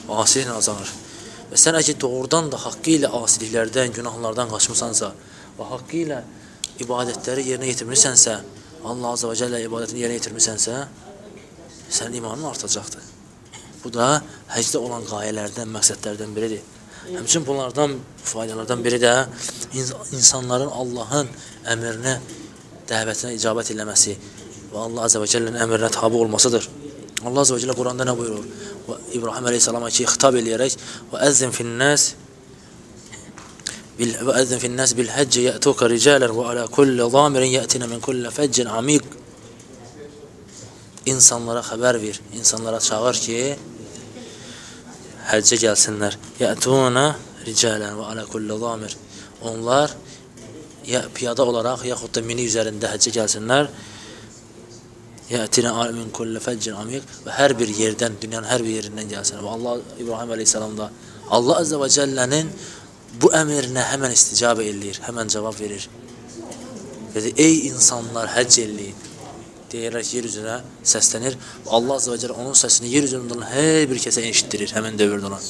Asiliklə azalır. Və sən əgər doğrudan da haqqı ilə asiliklərdən, günahlardan qaçmısansa və haqqı ilə ibadətləri yerinə yetirmirsənsə, Allah Azza və Cəllə ibadətini yerinə yetirmirsənsə, sənin imanın artacaqdır. Bu da həcdə olan qayələrdən, məqsədlərdən biridir. Həmçin bunlardan, faydalardan biri də insanların Allahın əmrinə, dəvətinə icabət eləməsi və Allah Azza və Cəllənin əmrinə tabi olmasıdır. Allah Azze ve Celle Kur'an'da ne buyurur? Ve İbrahim Aleyhisselam'a ki hitap eləyərək ve ezzin finnas ve ezzin finnas bil hacci ye'tuka ricalan ve ala kulli zamirin ye'tina min kulli feccin amik insanlara xəbər ver, insanlara çağır ki, həccə gəlsinlər. Yətuna ricalan və ala kulli zamir. Onlar ya piyada olaraq yaxud da mini üzərində həccə gəlsinlər. Yətinə min kulli fəccin amiq və hər bir yerdən, dünyanın hər bir yerindən gəlsin. Və Allah İbrahim əleyhissalam da Allah azza və cəllənin bu əmrinə həmən isticabə eləyir, həmən cavab verir. Dedi, ey insanlar həcc eləyin deyərək yer üzünə səslənir və Allah azza və cəllə onun səsini yer üzündə olan hər bir kəsə eşitdirir həmin dövrdə olan.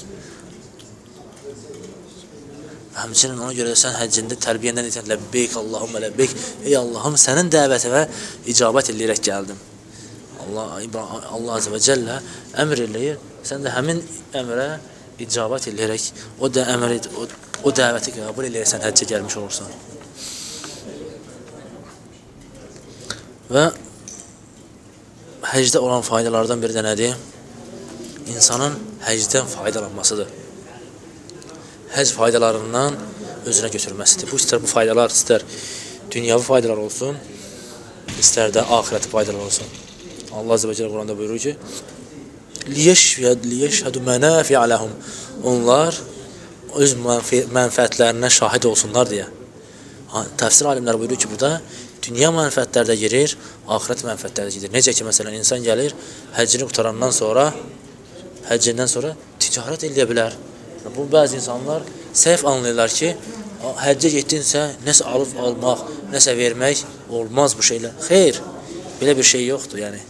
Həmçinin ona görə sən həccində tərbiyəndən etən ləbbeyk, Allahumma ləbbeyk. Ey Allahım, sənin dəvətinə icabət eləyərək gəldim. Allah Allah azza və cəllə əmr eləyir. Sən də həmin əmrə icabət eləyərək o da əmr o, o dəvəti qəbul eləyərsən həccə gəlmiş olursan. Və həcdə olan faydalardan biri də nədir? İnsanın həcdən faydalanmasıdır həc faydalarından özünə götürməsidir. Bu istər bu faydalar, istər dünyavi faydalar olsun, istər də axirəti faydalar olsun. Allah və Celle Quranda buyurur ki, liyəşhədu mənafiə ləhum. Onlar öz mənfəətlərinə şahid olsunlar deyə. Təfsir alimləri buyurur ki, burada dünya mənfəətləri də girir, axirət mənfəətləri də gedir. Necə ki, məsələn, insan gəlir, həccini qutarandan sonra, həccindən sonra ticarət eləyə bilər. Bu bəzi insanlar səhv anlayırlar ki, həccə getdinsə nəsə alıb almaq, nəsə vermək olmaz bu şeylər. Xeyr, belə bir şey yoxdur, yəni.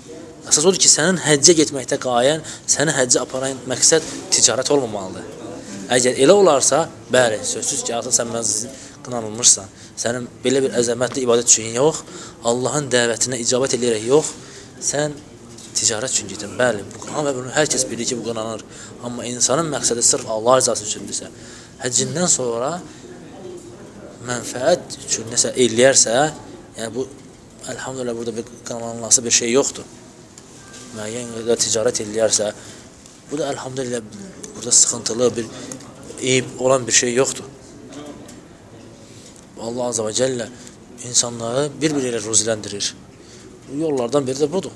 Əsas odur ki, sənin həccə getməkdə qayən, səni həccə aparan məqsəd ticarət olmamalıdır. Əgər elə olarsa, bəli, sözsüz ki, artıq sən məzun qınanılmışsan. Sənin belə bir əzəmətli ibadət üçün yox, Allahın dəvətinə icabət edərək yox, sən ticarət üçün gedir. Bəli, bu Quran və bunu hər kəs bilir ki, bu qınanır. Amma insanın məqsədi sırf Allah rızası üçündürsə, həccindən sonra mənfəət üçün nəsə eləyərsə, yəni bu əlhamdülillah burada bir qananılması bir şey yoxdur. Müəyyən qədər ticarət eləyərsə, bu da əlhamdülillah burada sıxıntılı bir eyib olan bir şey yoxdur. Allah Azze və Cəllə insanları bir-biri ilə ruziləndirir. Bu yollardan biri də budur.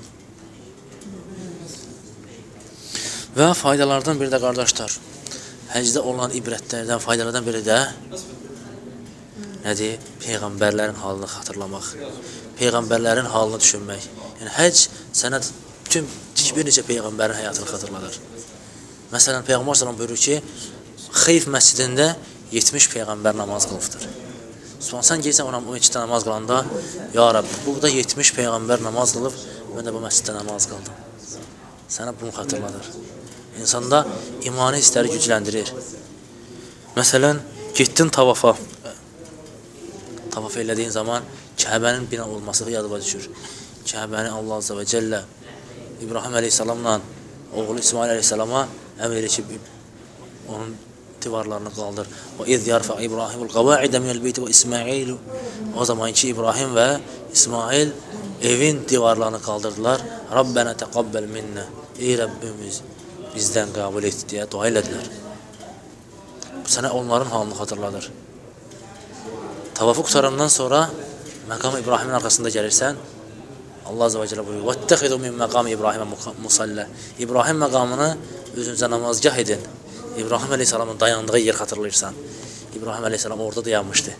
Və faydalardan biri də qardaşlar, həcdə olan ibrətlərdən, faydalardan biri də nədir? Peyğəmbərlərin halını xatırlamaq, Peyğəmbərlərin halını düşünmək. Yəni, həc sənə tüm bir neçə Peyğəmbərin həyatını xatırladır. Məsələn, Peyğəmbər sələm buyurur ki, Xeyf məscidində 70 Peyğəmbər namaz qılıbdır. Sonra sən geysən ona 12 namaz qılanda, Ya Rabbi, burada 70 Peyğəmbər namaz qılıb, mən də bu məsciddə namaz qıldım. Sənə bunu xatırladır insanda imani hissləri gücləndirir. Məsələn, getdin tavafa. Tavaf elədiyin zaman Kəbənin bina olması yadıma düşür. Kəbəni Allah Azza və Cəllə İbrahim əleyhissalamla oğlu İsmail əleyhissalama əmr edir ki, onun divarlarını qaldır. Və iz yarfa İbrahimul qavaidə minəl beyti və İsmail o zaman ki İbrahim və İsmail evin divarlarını qaldırdılar. Rabbənə təqabbel minnə. Ey Rəbbimiz bizdən qəbul et deyə dua elədilər. sənə onların halını xatırladır. Tavafı qutarandan sonra məqam İbrahimin arxasında gəlirsən, Allah Azze ve Celle buyuruyor. وَاتَّخِذُوا مِنْ مَقَامِ İbrahimə musallə. İbrahim məqamını özünüzə namazgah edin. İbrahim Aleyhisselamın dayandığı yer xatırlayırsan. İbrahim Aleyhisselam orada dayanmışdı.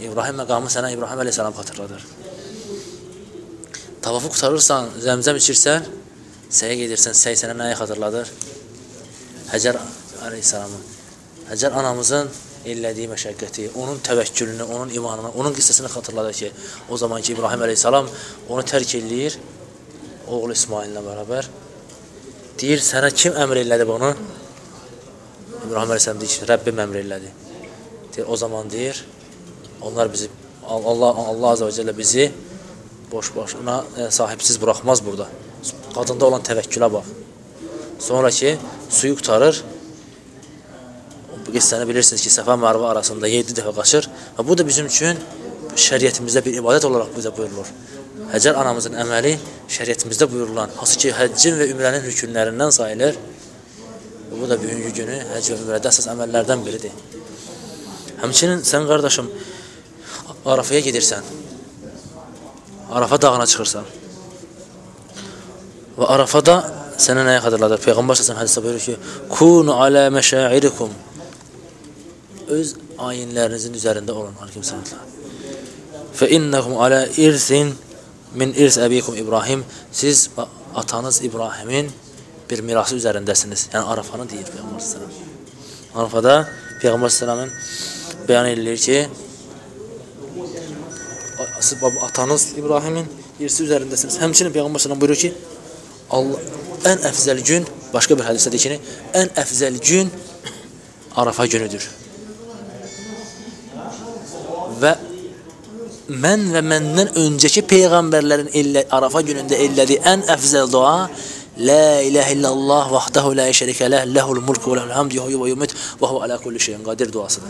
İbrahim məqamı sənə İbrahim Aleyhisselam xatırladır. Tavafı qutarırsan, zəmzəm içirsən, səyə gedirsən, səy sənə nəyi xatırladır? Həcər Aleyhisselamın. Həcər anamızın elədiyi məşəqqəti, onun təvəkkülünü, onun imanını, onun qissəsini xatırladır ki, o zamanki İbrahim əleyhissalam onu tərk eləyir oğlu İsmaillə bərabər. Deyir, sənə kim əmr elədi bunu? İbrahim əleyhissalam deyir ki, Rəbbim əmr elədi. Deyir, o zaman deyir, onlar bizi Allah Allah azza və cəllə bizi boş-boşuna e, sahibsiz buraxmaz burada. Qadında olan təvəkkülə bax. Sonra ki, suyu qutarır, qissəni bilirsiniz ki, Səfa Mərvə arasında 7 dəfə qaçır və bu da bizim üçün şəriətimizdə bir ibadət olaraq bizə buyurulur. Həcər anamızın əməli şəriətimizdə buyurulan, hansı ki, həccin və ümrənin hükümlərindən sayılır. Bu da bugünkü günü həcc və ümrədə əsas əməllərdən biridir. Həmçinin sən qardaşım Arafaya gedirsən. Arafa dağına çıxırsan. Və Arafada sənə nəyə xatırladır? Peyğəmbər səsən hədisdə buyurur ki, Kunu alə məşairikum öz ayinlərinizin üzərində olun. Aleyküm sənətlər. Fə innəkum alə irsin min irs əbikum İbrahim. Siz atanız İbrahimin bir mirası üzərindəsiniz. Yəni Arafanı deyir Peyğəmbər sallallahu Arafada Peyğəmbər sallallahu bəyan edilir ki, siz atanız İbrahimin irsi üzərindəsiniz. Həmçinin Peyğəmbər sallallahu buyurur ki, Allah ən əfzəl gün, başqa bir hədisdə deyir ki, ən əfzəl gün Arafa günüdür. Və mən və məndən öncəki peyğəmbərlərin illə, Arafa günündə elədiyi ən əfzəl dua La ilahe illallah vahdahu la şerike leh lehul mulku ve lehul hamdu yuhyi ve yumit ve huve ala kulli şeyin qadir duasıdır.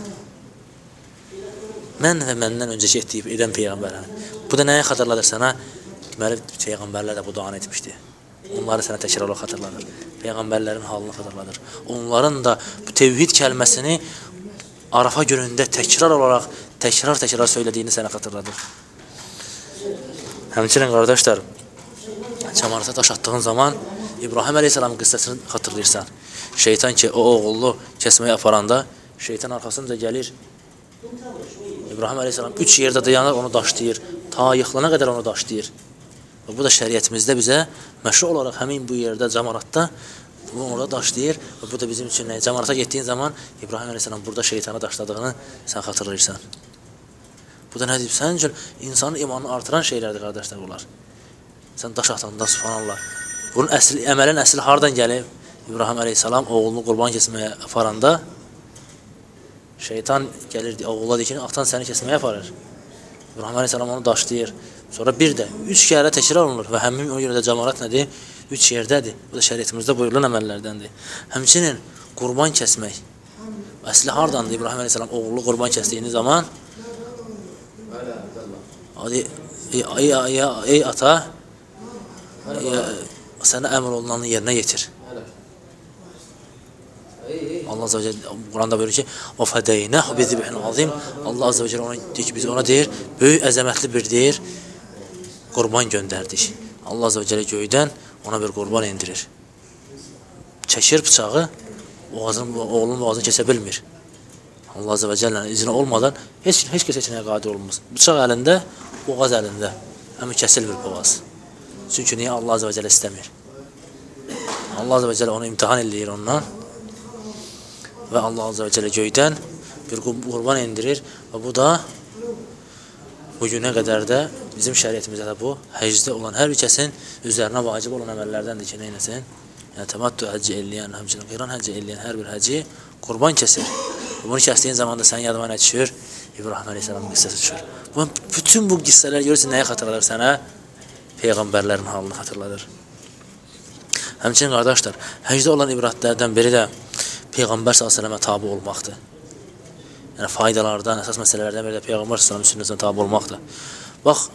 Mən və məndən öncəki etdiyi edən peyğəmbərlərin. Bu da nəyə xatırladır sənə? Deməli peyğəmbərlər də bu duanı etmişdi. Onları sənə təkrar olaraq xatırladır. Peyğəmbərlərin halını xatırladır. Onların da bu tevhid kəlməsini Arafa günündə təkrar olaraq təkrar-təkrar söylədiyini sənə xatırladır. Həmçinin qardaşlar, çamarata daş atdığın zaman İbrahim əleyhissalamın qissəsini xatırlayırsan. Şeytan ki, o oğullu kəsməyə aparanda şeytan arxasınca gəlir. İbrahim əleyhissalam üç yerdə dayanır, onu daşlayır. Ta yıxılana qədər onu daşlayır. Və bu da şəriətimizdə bizə məşru olaraq həmin bu yerdə, camaratda bunu orada daşlayır və bu da bizim üçün nə? Camarata getdiyin zaman İbrahim əleyhissalam burada şeytanı daşladığını sən xatırlayırsan. Bu da nə deyib? Sənin üçün insanın imanını artıran şeylərdir, qardaşlar bunlar. Sən daş atanda, subhanallah. Bunun əsli, əməlin əsli hardan gəlib? İbrahim əleyhissalam oğlunu qurban kəsməyə aparanda şeytan gəlir, oğula deyir ki, atan səni kəsməyə aparır. İbrahim əleyhissalam onu daşlayır. Sonra bir də üç kərə təkrar olunur və həmin o görə də cəmarat nədir? Üç yerdədir. Bu da şəriətimizdə buyurulan əməllərdəndir. Həmçinin qurban kəsmək. Əsli hardandır? İbrahim əleyhissalam oğlu qurban kəsdiyini zaman Adi, ey, ey, ey, ey ata, ey, sənə əmr olunanı yerinə yetir. Allah Azze ve Celle Kur'an'da buyuruyor ki وَفَدَيْنَهُ بِذِبِحٍ azim Allah Azze ve Celle ona, deyir ki, biz ona deyir, böyük əzəmətli bir deyir, qurban göndərdik. Allah Azze ve Celle göydən ona bir qurban indirir. Çəkir bıçağı, boğazın, oğlunun boğazını kəsə bilmir. Allah Azze ve Celle'nin izni olmadan heç, heç kəs heç nəyə qadir olmaz. Bıçaq əlində, boğaz əlində. Həmin kəsilmir boğaz. Çünki niyə Allah ve Celle istəmir? Allah ve Celle onu imtihan eləyir ondan və Allah ve Celle göydən bir qurban indirir və bu da bugünə qədər də bizim şəriətimizdə də bu həcdə olan hər bir kəsin üzərinə vacib olan əməllərdəndir ki, neynəsin? Yəni təmattu həcci eləyən, həmçinin qiran həcci eləyən hər bir həcci qurban kəsir. Bunu kəsdiyin zaman da sənin yadıma nə düşür? İbrahim əleyhissalamın qissəsi düşür. Bu bütün bu qissələr görürsən nəyə xatırladır sənə? peyğəmbərlərin halını xatırladır. Həmçinin qardaşlar, həcdə olan ibrətlərdən biri də peyğəmbər sallallahu tabe olmaqdır. Yəni faydalardan, əsas məsələlərdən biri də peyğəmbər sallallahu sünnətinə tabe olmaqdır. Bax,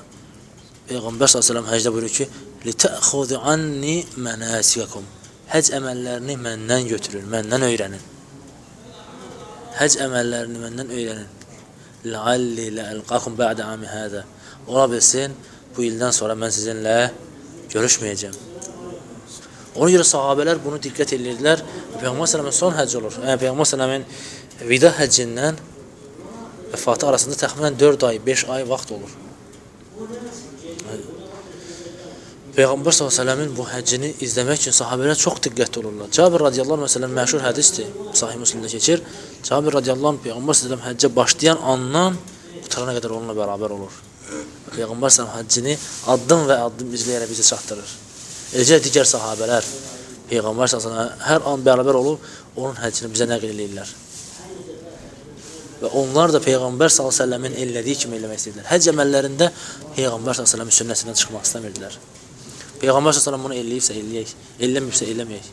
Peyğəmbər sallallahu həcdə buyurur ki: "Litəxuzu anni manasikakum." Həc əməllərini məndən götürün, məndən öyrənin. Həc əməllərini məndən öyrənin. Lalli la'alqakum ba'da ami hada. Ola bilsin, bu ildən sonra mən sizinlə görüşməyəcəm. Ona görə sahabələr bunu diqqət edirdilər. Peyğəmbər sallallahu son həcc olur. Yəni Peyğəmbər sallallahu vida həccindən vəfatı arasında təxminən 4 ay, 5 ay vaxt olur. Peyğəmbər s.ə.v-in bu həccini izləmək üçün sahabələr çox diqqətli olurlar. Cabir radiyallahu məsələn, məşhur hədisdir, sahih müslimdə keçir. Cabir radiyallahu Peyğəmbər s.ə.v həccə başlayan andan qutarana qədər onunla bərabər olur. Peyğəmbər s.ə.v həccini addım və addım izləyərək bizə çatdırır. Eləcə digər sahabələr Peyğəmbər s.ə.v hər an bərabər olub, onun həccini bizə nəql edirlər. Və onlar da Peyğəmbər s.ə.v-in elədiyi kimi eləmək istəyirlər. Həcc əməllərində Peyğəmbər s.ə.v-in sünnəsindən çıxmaq istəmirdilər. Peyğəmbər s.ə.v bunu eləyibsə eləyək, eləməyibsə eləməyək.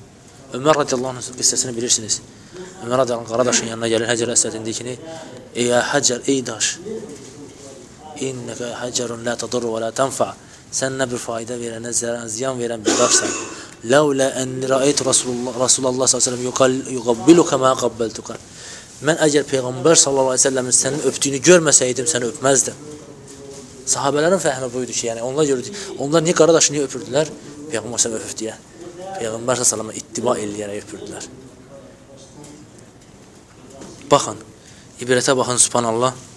Ömər radiyallahu anh qissəsini bilirsiniz. Ömər radiyallahu anh Qaradaşın yanına gəlir Həcər əsədin dikini. Ey Həcər, ey daş. İnnəkə həcərun la tadur və la tənfa. Sən nə bir fayda verən, nə zərən, ziyan verən bir daşsan. Ləulə ənni rəayət Rasulullah, Rasulullah s.ə.v yuqabbiluka mə qabbəltuka. Mən əgər Peyğəmbər sallallahu əleyhi və səlləmin sənin öpdüyünü görməsəydim, səni öpməzdim. Sahabələrin fəhmi buydu ki, yəni onlar gördü. Onlar niyə qaradaşı niyə öpürdülər? Peyğəmbər sallallahu öpüb deyə. Peyğəmbər sallallahu ittiba eləyərək öpürdülər. Baxın, ibrətə baxın subhanallah.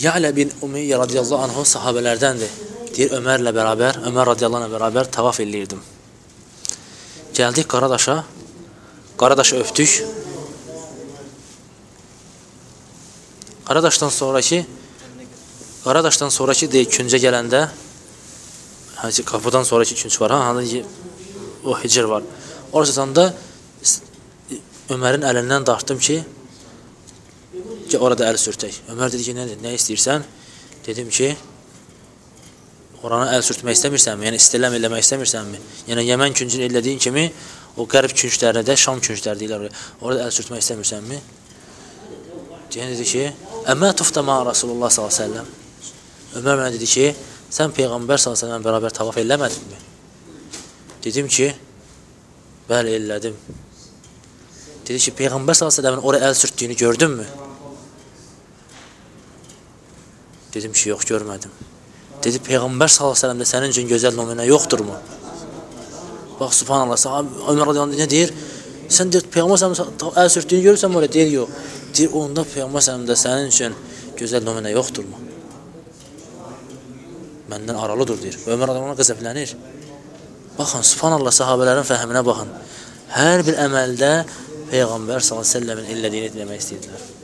Ya'lə bin Umeyyə radiyallahu anhu sahabələrdəndir. Deyir Ömərlə bərabər, Ömər radiyallahu bərabər tavaf eləyirdim. Gəldik Qaradaşa. Qaradaşı öpdük. Qaradaşdan sonraki Qaradaşdan sonraki deyək küncə gələndə Hacı qapıdan sonraki künc var, ha, hani o hicr var. Orasında da Ömərin əlindən dartdım ki, ki orada əl sürtək. Ömər dedi ki, nədir, nə istəyirsən? Dedim ki, orana əl sürtmək istəmirsənmi? Yəni istiləm eləmək istəmirsənmi? Yəni Yəmən küncünü elədiyin kimi o qərb künclərinə də Şam küncləri deyirlər oraya. Orada əl sürtmək istəmirsənmi? Deyən dedi ki, Əmmə tufta ma Rasulullah s.ə.v. Ömər mənə dedi ki, sən Peyğəmbər s.ə.v bərabər tavaf eləmədinmi? Dedim ki, bəli, elədim. Dedi ki, Peyğəmbər s.ə.v-in oraya əl sürtdüyünü gördünmü? Dedim ki, yox, görmədim. Dedi, Peyğəmbər s.ə.v-də sənin üçün gözəl nümunə yoxdurmu? Bax, subhanallah, sahabə, Ömər radiyallahu nə deyir? Sən deyir, Peyğəmbər s.ə.v əl sürtdüyünü görürsən oraya? Deyir, yox. Deyir, onda Peyğəmbər sələmdə sənin üçün gözəl nümunə yoxdurmu? Məndən aralıdır, deyir. Ömər adamına qəzəblənir. Baxın, subhanallah, sahabələrin fəhminə baxın. Hər bir əməldə Peyğəmbər s.ə.v-in illədiyini demək istəyirdilər.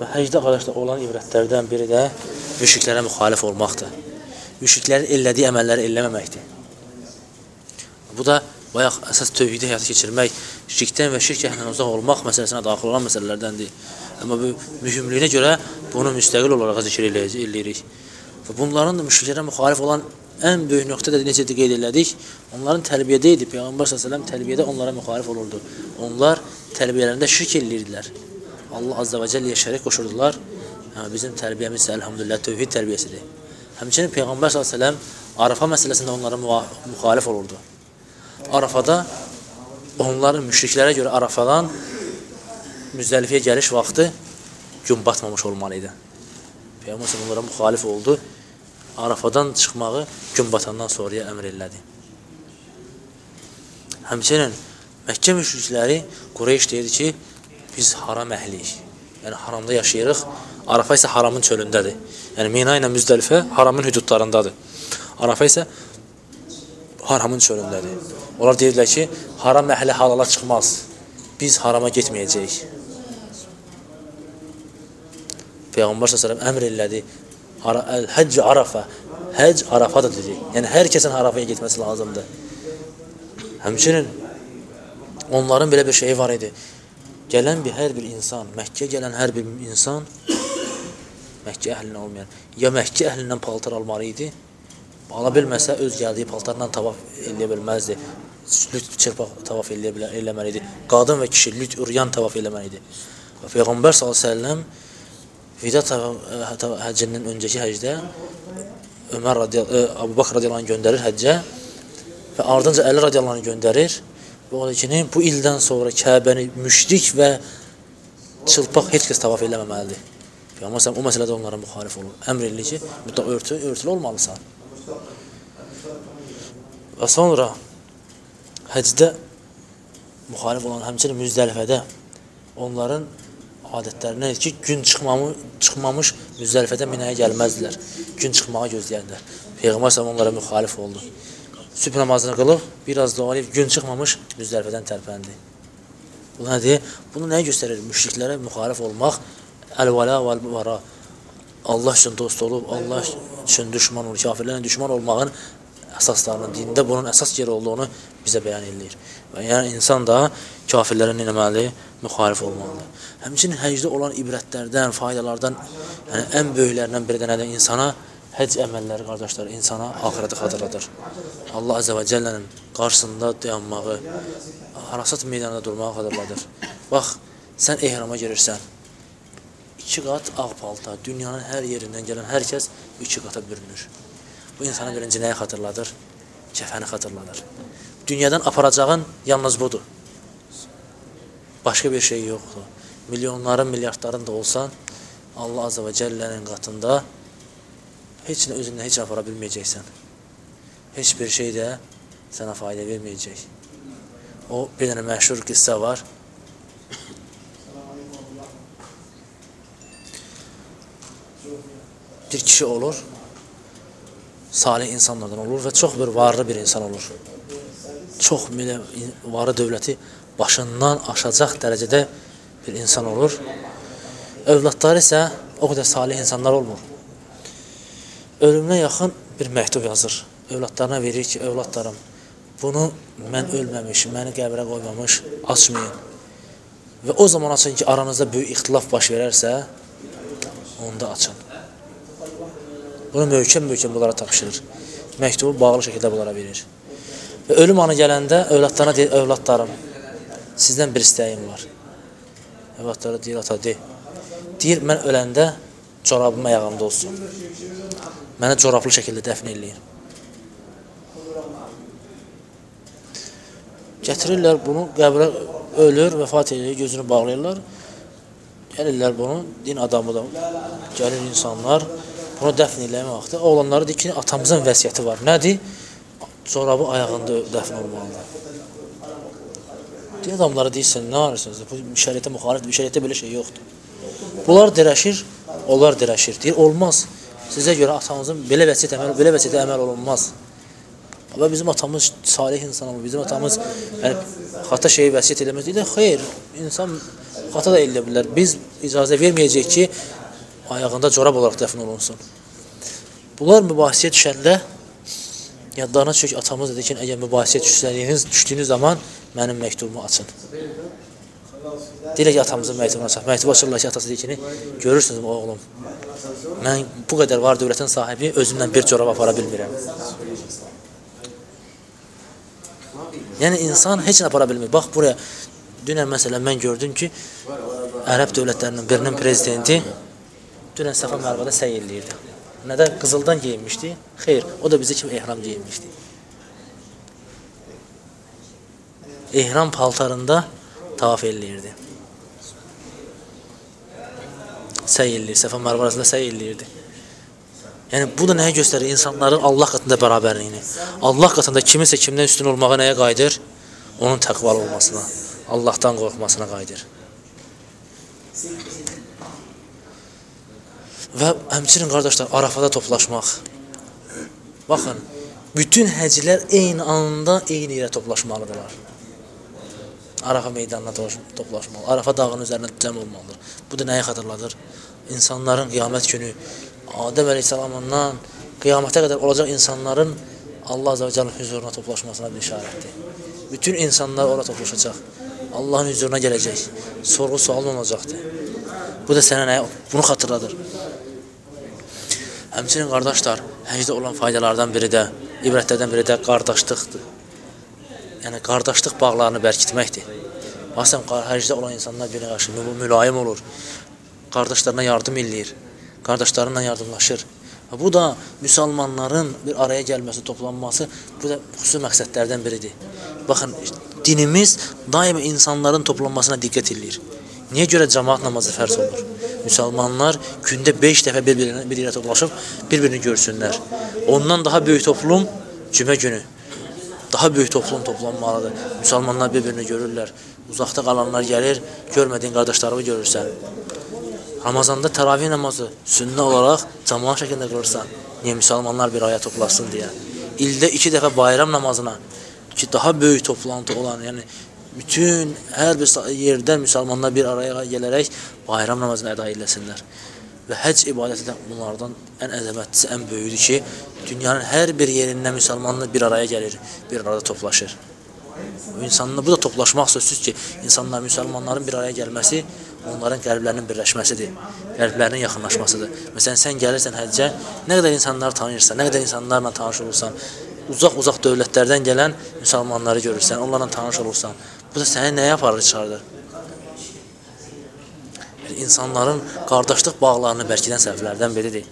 Və həcdə qardaşlar olan ibrətlərdən biri də müşriklərə müxalif olmaqdır. Müşriklərin ellədiyi əməlləri eləməməkdir. Bu da bayaq əsas tövhidi həyata keçirmək, şirkdən və şirk əhlindən uzaq olmaq məsələsinə daxil olan məsələlərdəndir. Amma bu mühümlüyünə görə bunu müstəqil olaraq zikr eləyirik. Və bunların da müşriklərə müxalif olan ən böyük nöqtə də necə qeyd elədik? Onların tərbiyədə idi. Peyğəmbər s.ə.v tərbiyədə onlara müxalif olurdu. Onlar tərbiyələrində şirk eləyirdilər. Allah azza və cəlləyə şərik qoşurdular. Hə, bizim tərbiyəmiz isə elhamdülillah tövhid tərbiyəsidir. Həmçinin Peyğəmbər s.ə.v Arafa məsələsində onlara müxalif olurdu. Arafada onların müşriklərə görə Arafadan Müzdəlifəyə gəliş vaxtı gün batmamış olmalı idi. Peyğəmbər onlara müxalif oldu. Arafadan çıxmağı gün batandan sonraya əmr elədi. Həmçinin Məkkə müşrikləri Qureyş deyirdi ki, biz haram əhliyik. Yəni haramda yaşayırıq. Arafa isə haramın çölündədir. Yəni Mina ilə Müzdəlifə haramın hüdudlarındadır. Arafa isə haramın çölündədir. Onlar deyirlər ki, haram məhəllə halala çıxmaz. Biz harama getməyəcəyik. Peyğəmbər s.ə.v əmr elədi. Həcc Arafa. Həcc Arafa da dedi. Yəni, hər kəsin Arafaya getməsi lazımdır. Həmçinin onların belə bir şeyi var idi. Gələn bir hər bir insan, Məkkə gələn hər bir insan Məkkə əhlindən olmayan, ya Məkkə əhlindən paltar almalı idi, ala bilməsə öz gəldiyi paltarla tavaf eləyə bilməzdi. Lüt çırpaq tavaf eləyə bilər, eləməli idi. Qadın və kişi lüt uryan tavaf eləməli idi. Və Peyğəmbər s.ə.v vida həccindən öncəki həcdə Ömər radiyallahu Əbu Bakr radiyallahu göndərir həccə. və ardınca Əli radiyallahu göndərir və o da ki, bu ildən sonra Kəbəni müşrik və çılpaq heç kəs tavaf eləməməlidir. Peyğəmbər o məsələdə onlara müxalif olur. Əmr eləyir ki, mütləq örtü, örtülü olmalısan. Və sonra həcdə müxalif olan həmçinin Müzdəlifədə onların adətlərinə ki, gün çıxmamış, çıxmamış Müzdəlifədə minəyə gəlməzdilər. Gün çıxmağa gözləyərlər. Peyğəmbər onlara müxalif oldu. Sübh namazını qılıb, biraz da olub gün çıxmamış Müzdəlifədən tərpəndi. Bu nədir? Bunu nəyə göstərir? Müşriklərə müxalif olmaq, əl-vəla vəl-vəra. Allah üçün dost olub, Allah üçün düşman olur, kafirlərlə düşman olmağın əsaslarının dində bunun əsas yeri olduğunu bizə bəyan edir. Və yəni insan da kafirlərə nə etməli? Müxalif olmalıdır. Həmçinin həcdə olan ibrətlərdən, faydalardan, yəni ən böyüklərindən biri də nədir? İnsana Həc əməlləri qardaşlar insana axirəti xatırladır. Allah Azza və Cəllənin qarşısında dayanmağı, Arasat meydanında durmağı xatırladır. Bax, sən ehrama girirsən. İki qat ağ palta, dünyanın hər yerindən gələn hər kəs iki qata bürünür. Bu insana birinci nəyi xatırladır? Kəfəni xatırladır. Dünyadan aparacağın yalnız budur. Başqa bir şey yoxdur. Milyonların, milyardların da olsan, Allah Azza və Cəllənin qatında heç nə özündən heç apara bilməyəcəksən. Heç bir şey də sənə fayda verməyəcək. O bir dənə məşhur qissa var. Bir kişi olur, salih insanlardan olur və çox bir varlı bir insan olur. Çox belə varı dövləti başından aşacaq dərəcədə bir insan olur. Övladları isə o qədər salih insanlar olmur ölümünə yaxın bir məktub yazır. Övladlarına verir ki, övladlarım, bunu mən ölməmiş, məni qəbrə qoymamış açmayın. Və o zaman açın ki, aranızda böyük ixtilaf baş verərsə, onda açın. Bunu möhkəm-möhkəm bunlara tapşırır. Məktubu bağlı şəkildə bunlara verir. Və ölüm anı gələndə övladlarına deyir, övladlarım, sizdən bir istəyim var. Övladları deyir, ata, de. Deyir, mən öləndə corabım ayağımda olsun. Mənə corablı şəkildə dəfn eləyin. Gətirirlər bunu, qəbrə ölür, vəfat edir, gözünü bağlayırlar. Gəlirlər bunu, din adamı da gəlir insanlar, bunu dəfn eləmək vaxtı. Oğlanları deyir ki, atamızın vəsiyyəti var. Nədir? Corabı ayağında dəfn olmalıdır. Din adamları deyirsən, nə arıyorsunuz? Bu şəriətə müxalifdir, şəriətdə belə şey yoxdur. Bunlar dirəşir, onlar dirəşir. Deyir, olmaz. Sizə görə atanızın belə vəsiyyət əməl, belə vəsiyyətə əməl olunmaz. Və bizim atamız salih insan olub, bizim atamız yəni xata şeyi vəsiyyət eləməz. Deyir, xeyr, insan xata da eləyə bilər. Biz icazə verməyəcəyik ki, ayağında corab olaraq dəfn olunsun. Bunlar mübahisəyə düşəndə yadlarına ki, atamız dedi ki, əgər mübahisəyə düşsəniz, düşdüyünüz zaman mənim məktubumu açın. Deyirlər ki, atamızın məktubunu açaq. Məktubu açırlar ki, atası deyir ki, görürsünüz oğlum, mən bu qədər var dövlətin sahibi özümdən bir corab apara bilmirəm. Yəni, insan heç nə apara bilmir. Bax, buraya, dünən məsələn, mən gördüm ki, Ərəb dövlətlərinin birinin prezidenti dünən Səfa Mərvada səy eləyirdi. Nədə qızıldan geyinmişdi? Xeyr, o da bizə kimi ehram geyinmişdi. Ehram paltarında tavaf eləyirdi. səy eləyir, Səfa Mərva arasında səy eləyirdi. Yəni bu da nəyə göstərir? İnsanların Allah qatında bərabərliyini. Allah qatında kiminsə kimdən üstün olmağa nəyə qayıdır? Onun təqvalı olmasına, Allahdan qorxmasına qayıdır. Və həmçinin qardaşlar, Arafada toplaşmaq. Baxın, bütün həcilər eyni anda eyni yerə toplaşmalıdırlar. Arafa meydanına toplaşmalı. Arafa dağının üzərində cəm olmalıdır. Bu da nəyi xatırladır? İnsanların qiyamət günü Adəm əleyhissalamından qiyamətə qədər olacaq insanların Allah azə və cəlin hüzuruna toplaşmasına bir işarətdir. Bütün insanlar ora toplaşacaq. Allahın hüzuruna gələcək. Sorğu sualın olacaqdır. Bu da sənə nəyə? Bunu xatırladır. Həmçinin qardaşlar, həcdə olan faydalardan biri də, ibrətlərdən biri də qardaşlıqdır yəni qardaşlıq bağlarını bərkitməkdir. Məsələn, hərcdə olan insanlar bir qarşı mülayim olur, qardaşlarına yardım eləyir, qardaşlarına yardımlaşır. Bu da müsəlmanların bir araya gəlməsi, toplanması bu da xüsusi məqsədlərdən biridir. Baxın, dinimiz daima insanların toplanmasına diqqət edir. Niyə görə cəmaat namazı fərz olur? Müsəlmanlar gündə 5 dəfə bir-birinə bir yerə toplaşıb bir-birini görsünlər. Ondan daha böyük toplum cümə günü. Daha böyük toplum toplanmalıdır. Müsəlmanlar bir-birini görürlər. Uzaqda qalanlar gəlir, görmədiyin qardaşlarını görürsən. Ramazanda təravih namazı sünnə olaraq cəmaat şəklində qılırsan. Niyə müsəlmanlar bir aya toplasın deyə. İldə 2 dəfə bayram namazına ki, daha böyük toplantı olan, yəni bütün hər bir yerdə müsəlmanlar bir araya gələrək bayram namazını əda eləsinlər. Və həcc ibadəti də bunlardan ən əzəmətlisi, ən böyüdür ki, dünyanın hər bir yerindən müsəlmanlar bir araya gəlir, bir arada toplaşır. İnsanlar bu da toplaşmaq sözsüz ki, insanlar müsəlmanların bir araya gəlməsi onların qəlblərinin birləşməsidir, qəlblərinin yaxınlaşmasıdır. Məsələn, sən gəlirsən həccə, nə qədər insanları tanıyırsan, nə qədər insanlarla tanış olursan, uzaq-uzaq dövlətlərdən gələn müsəlmanları görürsən, onlarla tanış olursan, bu da səni nəyə aparır, çıxardır? İnsanların qardaşlıq bağlarını bərkidən səhvlərdən biridir.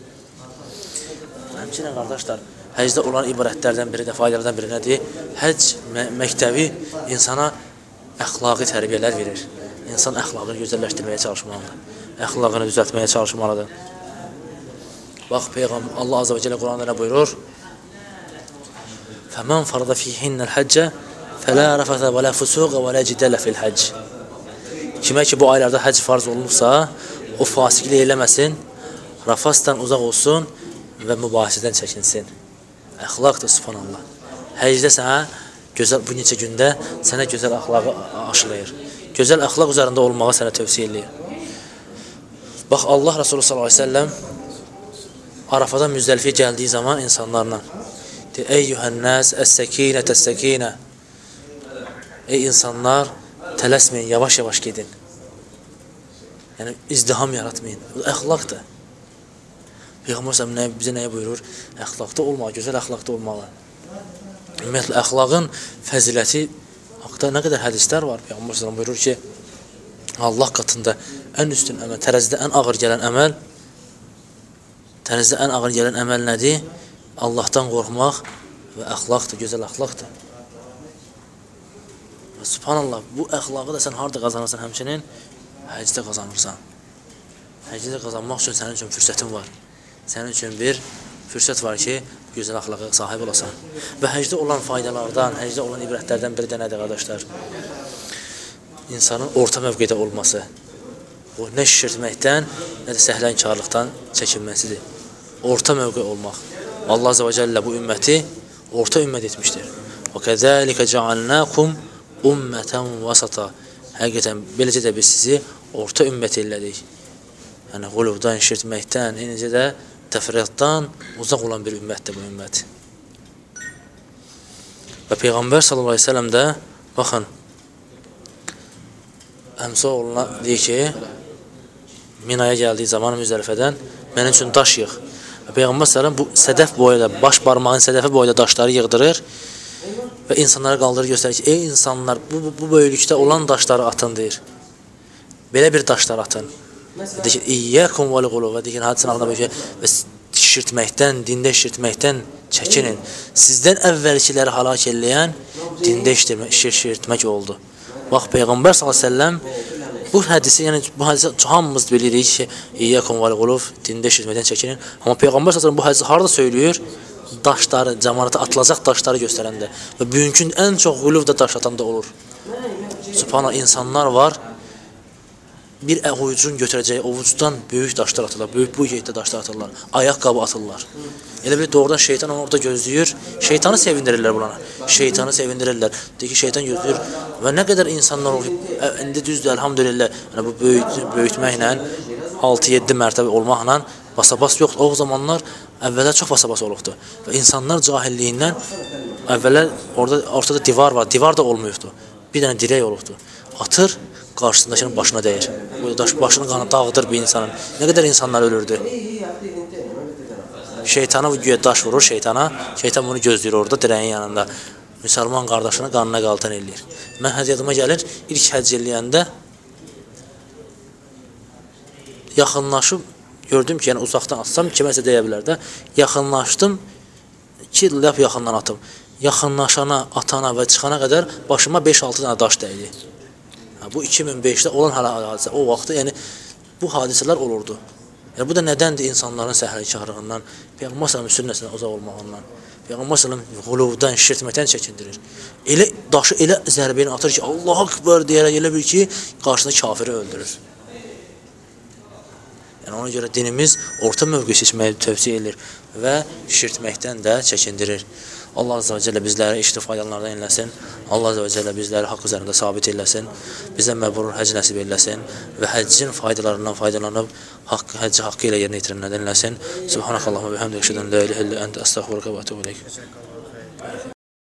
Həmçinin qardaşlar, həcdə olan ibarətlərdən biri də, faydalardan biri nədir? Həcc mə məktəbi insana əxlaqi tərbiyələr verir insan əxlaqını gözəlləşdirməyə çalışmalıdır. Əxlaqını düzəltməyə çalışmalıdır. Bax Peyğəmbər Allah Azza və Cəllə Quranda nə buyurur? Fəmən farada fihinnəl həccə fələ rəfətə və lə fusuqa və lə cidələ fil həcc. Kimə ki bu aylarda həcc farz olunubsa, o fasiqlik eləməsin, rafasdan uzaq olsun və mübahisədən çəkinsin. Əxlaqdır, subhanallah. Həcdə sənə gözəl bu neçə gündə sənə gözəl əxlaqı aşılayır gözəl əxlaq üzərində olmağı sənə tövsiyə eləyir. Bax, Allah Rasulü s.ə.v Arafada müzdəlifiyə gəldiyi zaman insanlarla deyir, Eyyühənnəs, əs-səkinə, təs-səkinə Ey insanlar, tələsməyin, yavaş-yavaş gedin. Yəni, izdiham yaratmayın. Bu əxlaqdır. Peyğəmbər səhəm nə, bizə nəyə buyurur? Əxlaqda olmalı, gözəl əxlaqda olmalı. Ümumiyyətlə, əxlaqın fəziləti Haqda nə qədər hədislər var. Peyğəmbər sallallahu buyurur ki, Allah qatında ən üstün əməl, tərəzidə ən ağır gələn əməl tərəzidə ən ağır gələn əməl nədir? Allahdan qorxmaq və əxlaqdır, gözəl əxlaqdır. Subhanallah, bu əxlaqı da sən harda qazanırsan həmçinin? Həcdə qazanırsan. Həcdə qazanmaq üçün sənin üçün fürsətin var. Sənin üçün bir fürsət var ki, gözəl əxlaqa sahib olasan. Və həcdə olan faydalardan, həcdə olan ibrətlərdən biri də nədir, qardaşlar? İnsanın orta mövqedə olması. O, nə şişirtməkdən, nə də səhlənkarlıqdan çəkinməsidir. Orta mövqe olmaq. Allah Azə və Cəllə bu ümməti orta ümmət etmişdir. Kəzəlikə cəalnəkum ümmətən vasata. Həqiqətən, beləcə də biz sizi orta ümmət elədik. Yəni, qulubdan, şişirtməkdən, eynicə də təfriqatdan uzaq olan bir ümmətdir bu ümmət. Və Peyğəmbər sallallahu əleyhi və səlləm də baxın Əmsə oğluna deyir ki, Minaya gəldiyi zaman Müzdəlifədən mənim üçün daş yığ. Və Peyğəmbər sallallahu bu sədəf boyda, baş barmağın sədəfi boyda daşları yığdırır və insanlara qaldırır göstərir ki, ey insanlar, bu, bu, bu böyüklükdə olan daşları atın deyir. Belə bir daşlar atın. Deyir ki, İyyəkum vəl qulu və deyir ki, hadisin ağına böyük və şişirtməkdən, dində şişirtməkdən çəkinin. Sizdən əvvəlkiləri halak eləyən dində şişirtmək oldu. Bax, Peyğəmbər s.ə.v bu hədisi, yəni bu hədisi hamımız bilirik ki, İyyəkum vəl quluf, dində şişirtməkdən çəkinin. Amma Peyğəmbər s.ə.v bu hədisi harada söylüyor? Daşları, cəmanata atılacaq daşları göstərəndə və bugünkü ən çox quluf da daş atanda olur. Subhanallah, insanlar var, bir ovucun götürəcəyi ovucdan böyük daşlar atırlar, böyük bu yeydə daşlar atırlar, ayaqqabı atırlar. Elə bir doğrudan şeytan onu orada gözləyir, şeytanı sevindirirlər bunlara, şeytanı sevindirirlər. Deyir ki, şeytan gözləyir və nə qədər insanlar indi düzdür, əlhamdülillah, yəni bu böyük, böyütməklə, 6-7 mərtəbə olmaqla basabas yoxdur. O zamanlar əvvəllər çox basabas olubdu və insanlar cahilliyindən əvvəllər orada ortada divar var, divar da olmuyubdu. Bir dənə dirək olubdu. Atır, qarşısındakının başına dəyir. Bu daş başını qanı dağıdır bir insanın. Nə qədər insanlar ölürdü. Şeytana bu güya daş vurur şeytana. Şeytan bunu gözləyir orada dirəyin yanında. Müsəlman qardaşını qanına qaltan eləyir. Mən həccatıma gəlir, ilk həcc eləyəndə yaxınlaşıb gördüm ki, yəni uzaqdan atsam kiməsə deyə bilər də, yaxınlaşdım ki, lap yaxından atım. Yaxınlaşana, atana və çıxana qədər başıma 5-6 dənə daş dəydi. Ha, bu 2005-də olan hələ hadisə. O vaxtda yəni bu hadisələr olurdu. Yəni bu da nədəndir insanların səhrəkarlığından, Peyğəmbər sallallahu sünnəsinə uzaq olmağından, Peyğəmbər sallallahu quluvdan, şirtməkdən çəkindirir. Elə daşı elə zərbə ilə atır ki, Allahu ekber deyərək elə bil ki, qarşısında kafiri öldürür. Yəni ona görə dinimiz orta mövqe seçməyi tövsiyə edir və şirtməkdən də çəkindirir. Allah Azze və Cəllə bizləri işli faydalarından eləsin. Allah Azze və Cəllə bizləri haqq üzərində sabit eləsin. Bizə məbrur həcc nəsib eləsin və həccin faydalarından faydalanıb haqq, həcci haqqı ilə yerinə yetirənlərdən eləsin. Subhanakallahumma bihamdika əşhədu an la ilaha illa ente əstəğfiruka və etûbü ileyk.